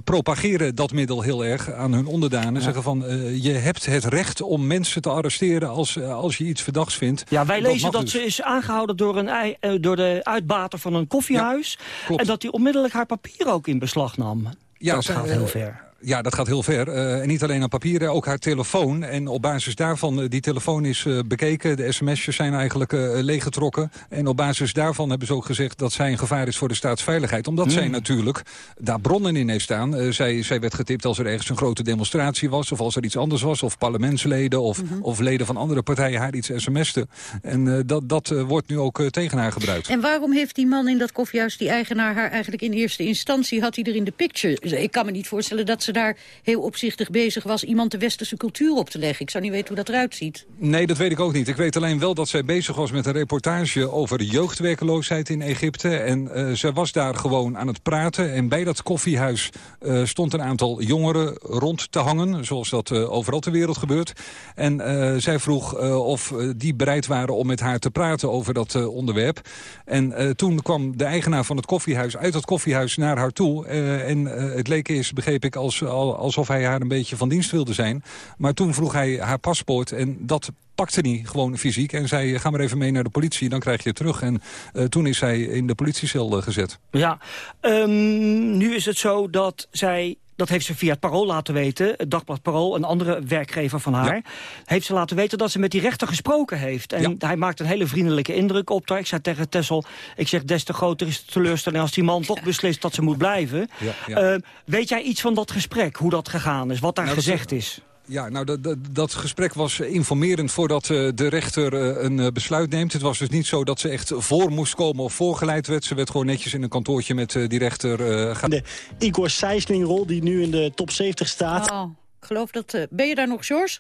propageren dat middel heel erg aan hun onderdanen. Ja. Zeggen van, je hebt het recht om mensen te arresteren als, als je iets verdachts vindt. Ja, wij lezen dat, dus. ze is aangehouden door, een, door de uitbater van een koffiehuis... en dat hij onmiddellijk haar papier ook in beslag nam. Ja, dat gaat heel ver. Ja, dat gaat heel ver. Uh, en niet alleen aan papieren, ook haar telefoon. En op basis daarvan, uh, die telefoon is uh, bekeken. De sms'jes zijn eigenlijk leeggetrokken. En op basis daarvan hebben ze ook gezegd dat zij een gevaar is voor de staatsveiligheid. Omdat mm. zij natuurlijk daar bronnen in heeft staan. zij, zij werd getipt als er ergens een grote demonstratie was. Of als er iets anders was. Of parlementsleden of, mm -hmm. of leden van andere partijen haar iets sms'ten. En dat, dat wordt nu ook tegen haar gebruikt. En waarom heeft die man in dat koffiehuis, die eigenaar, haar eigenlijk in eerste instantie... had hij er in de picture? Ik kan me niet voorstellen dat ze daar heel opzichtig bezig was... iemand de westerse cultuur op te leggen. Ik zou niet weten hoe dat eruit ziet. Nee, dat weet ik ook niet. Ik weet alleen wel dat zij bezig was met een reportage... over de jeugdwerkeloosheid in Egypte. En uh, ze was daar gewoon aan het praten. En bij dat koffiehuis uh, stond een aantal jongeren rond te hangen. Zoals dat uh, overal ter wereld gebeurt. En zij vroeg of die bereid waren om met haar te praten over dat onderwerp. En toen kwam de eigenaar van het koffiehuis uit het koffiehuis naar haar toe. en het leek eerst, begreep ik, als alsof hij haar een beetje van dienst wilde zijn. Maar toen vroeg hij haar paspoort en dat pakte hij gewoon fysiek en zei... ga maar even mee naar de politie, dan krijg je het terug. En uh, toen is hij in de politiecel uh, gezet. Ja, um, nu is het zo dat zij dat heeft ze via het Parool laten weten. Het Dagblad Parool, een andere werkgever van haar. Ja. Heeft ze laten weten dat ze met die rechter gesproken heeft. En ja. hij maakt een hele vriendelijke indruk op haar. Ik zei tegen Tessel, ik zeg des te groter is de teleurstelling... als die man toch beslist dat ze moet blijven. Uh, weet jij iets van dat gesprek, hoe dat gegaan is, wat daar nou, gezegd is? Ja, nou, dat, dat, dat, gesprek was informerend voordat uh, de rechter uh, een uh, besluit neemt. Het was dus niet zo dat ze echt voor moest komen of voorgeleid werd. Ze werd gewoon netjes in een kantoortje met die rechter gaan. De Igor Sijslingrol, die nu in de top 70 staat. Oh, ik geloof dat... ben je daar nog, George?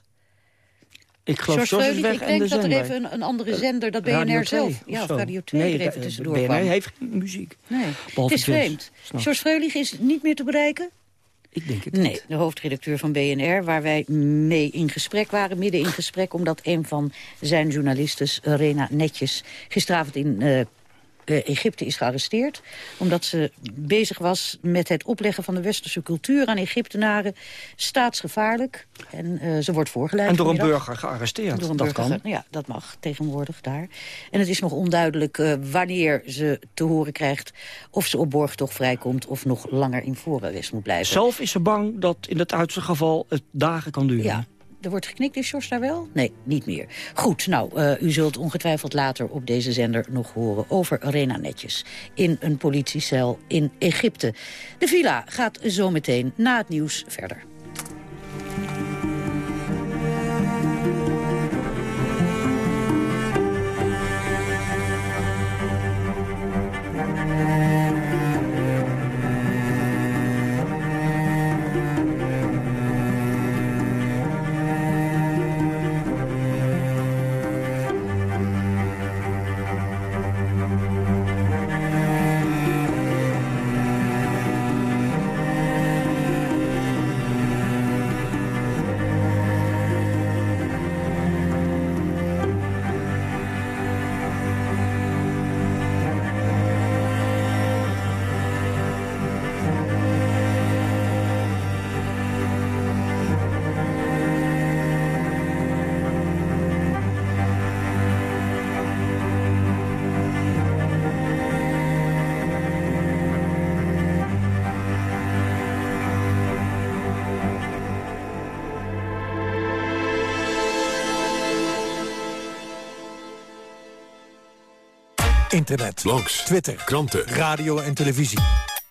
Ik geloof George is weg Ik denk dat er even een, een andere zender, dat BNR Radio zelf... Ja, of Radio 2 nee, er even tussendoor BNR kwam. heeft geen muziek. Nee, het is vreemd. George Freulich is niet meer te bereiken? Ik denk het nee, niet. de hoofdredacteur van BNR, waar wij mee in gesprek waren, midden in gesprek, omdat een van zijn journalisten, Rena Netjes, gisteravond in uh, uh, Egypte is gearresteerd. Omdat ze bezig was met het opleggen van de westerse cultuur aan Egyptenaren. Staatsgevaarlijk. En uh, ze wordt voorgeleid. En door een burger gearresteerd. Door een dat burger, kan. Ja, dat mag tegenwoordig daar. En het is nog onduidelijk uh, wanneer ze te horen krijgt... of ze op borgtocht vrijkomt of nog langer in voorarrest moet blijven. Zelf is ze bang dat in het uiterste geval het dagen kan duren. Ja, er wordt geknikt, is Jos daar wel? Nee, niet meer. Goed, nou, uh, u zult ongetwijfeld later op deze zender nog horen over Rena Netjes. In een politiecel in Egypte. De villa gaat zo meteen na het nieuws verder. Internet, blogs, Twitter, kranten, radio en televisie.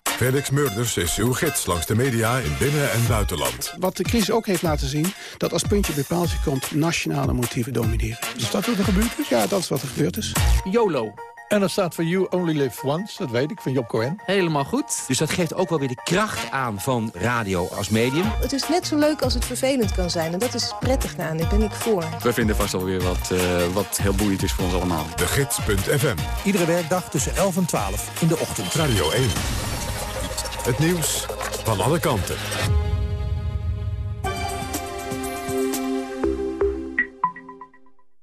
Felix Murders is uw gids langs de media in binnen- en buitenland. Wat de crisis ook heeft laten zien, dat als puntje bij paaltje komt... nationale motieven domineren. Is dat wat er gebeurd is? Ja, dat is wat er gebeurd is. YOLO. En dat staat voor You Only Live Once, dat weet ik, van Job Cohen. Helemaal goed. Dus dat geeft ook wel weer de kracht aan van radio als medium. Het is net zo leuk als het vervelend kan zijn. En dat is prettig aan, daar ben ik voor. We vinden vast wel weer wat, uh, wat heel boeiend is voor ons allemaal. De Gids.fm. Iedere werkdag tussen 11 en 12 in de ochtend. Radio 1. Het nieuws van alle kanten.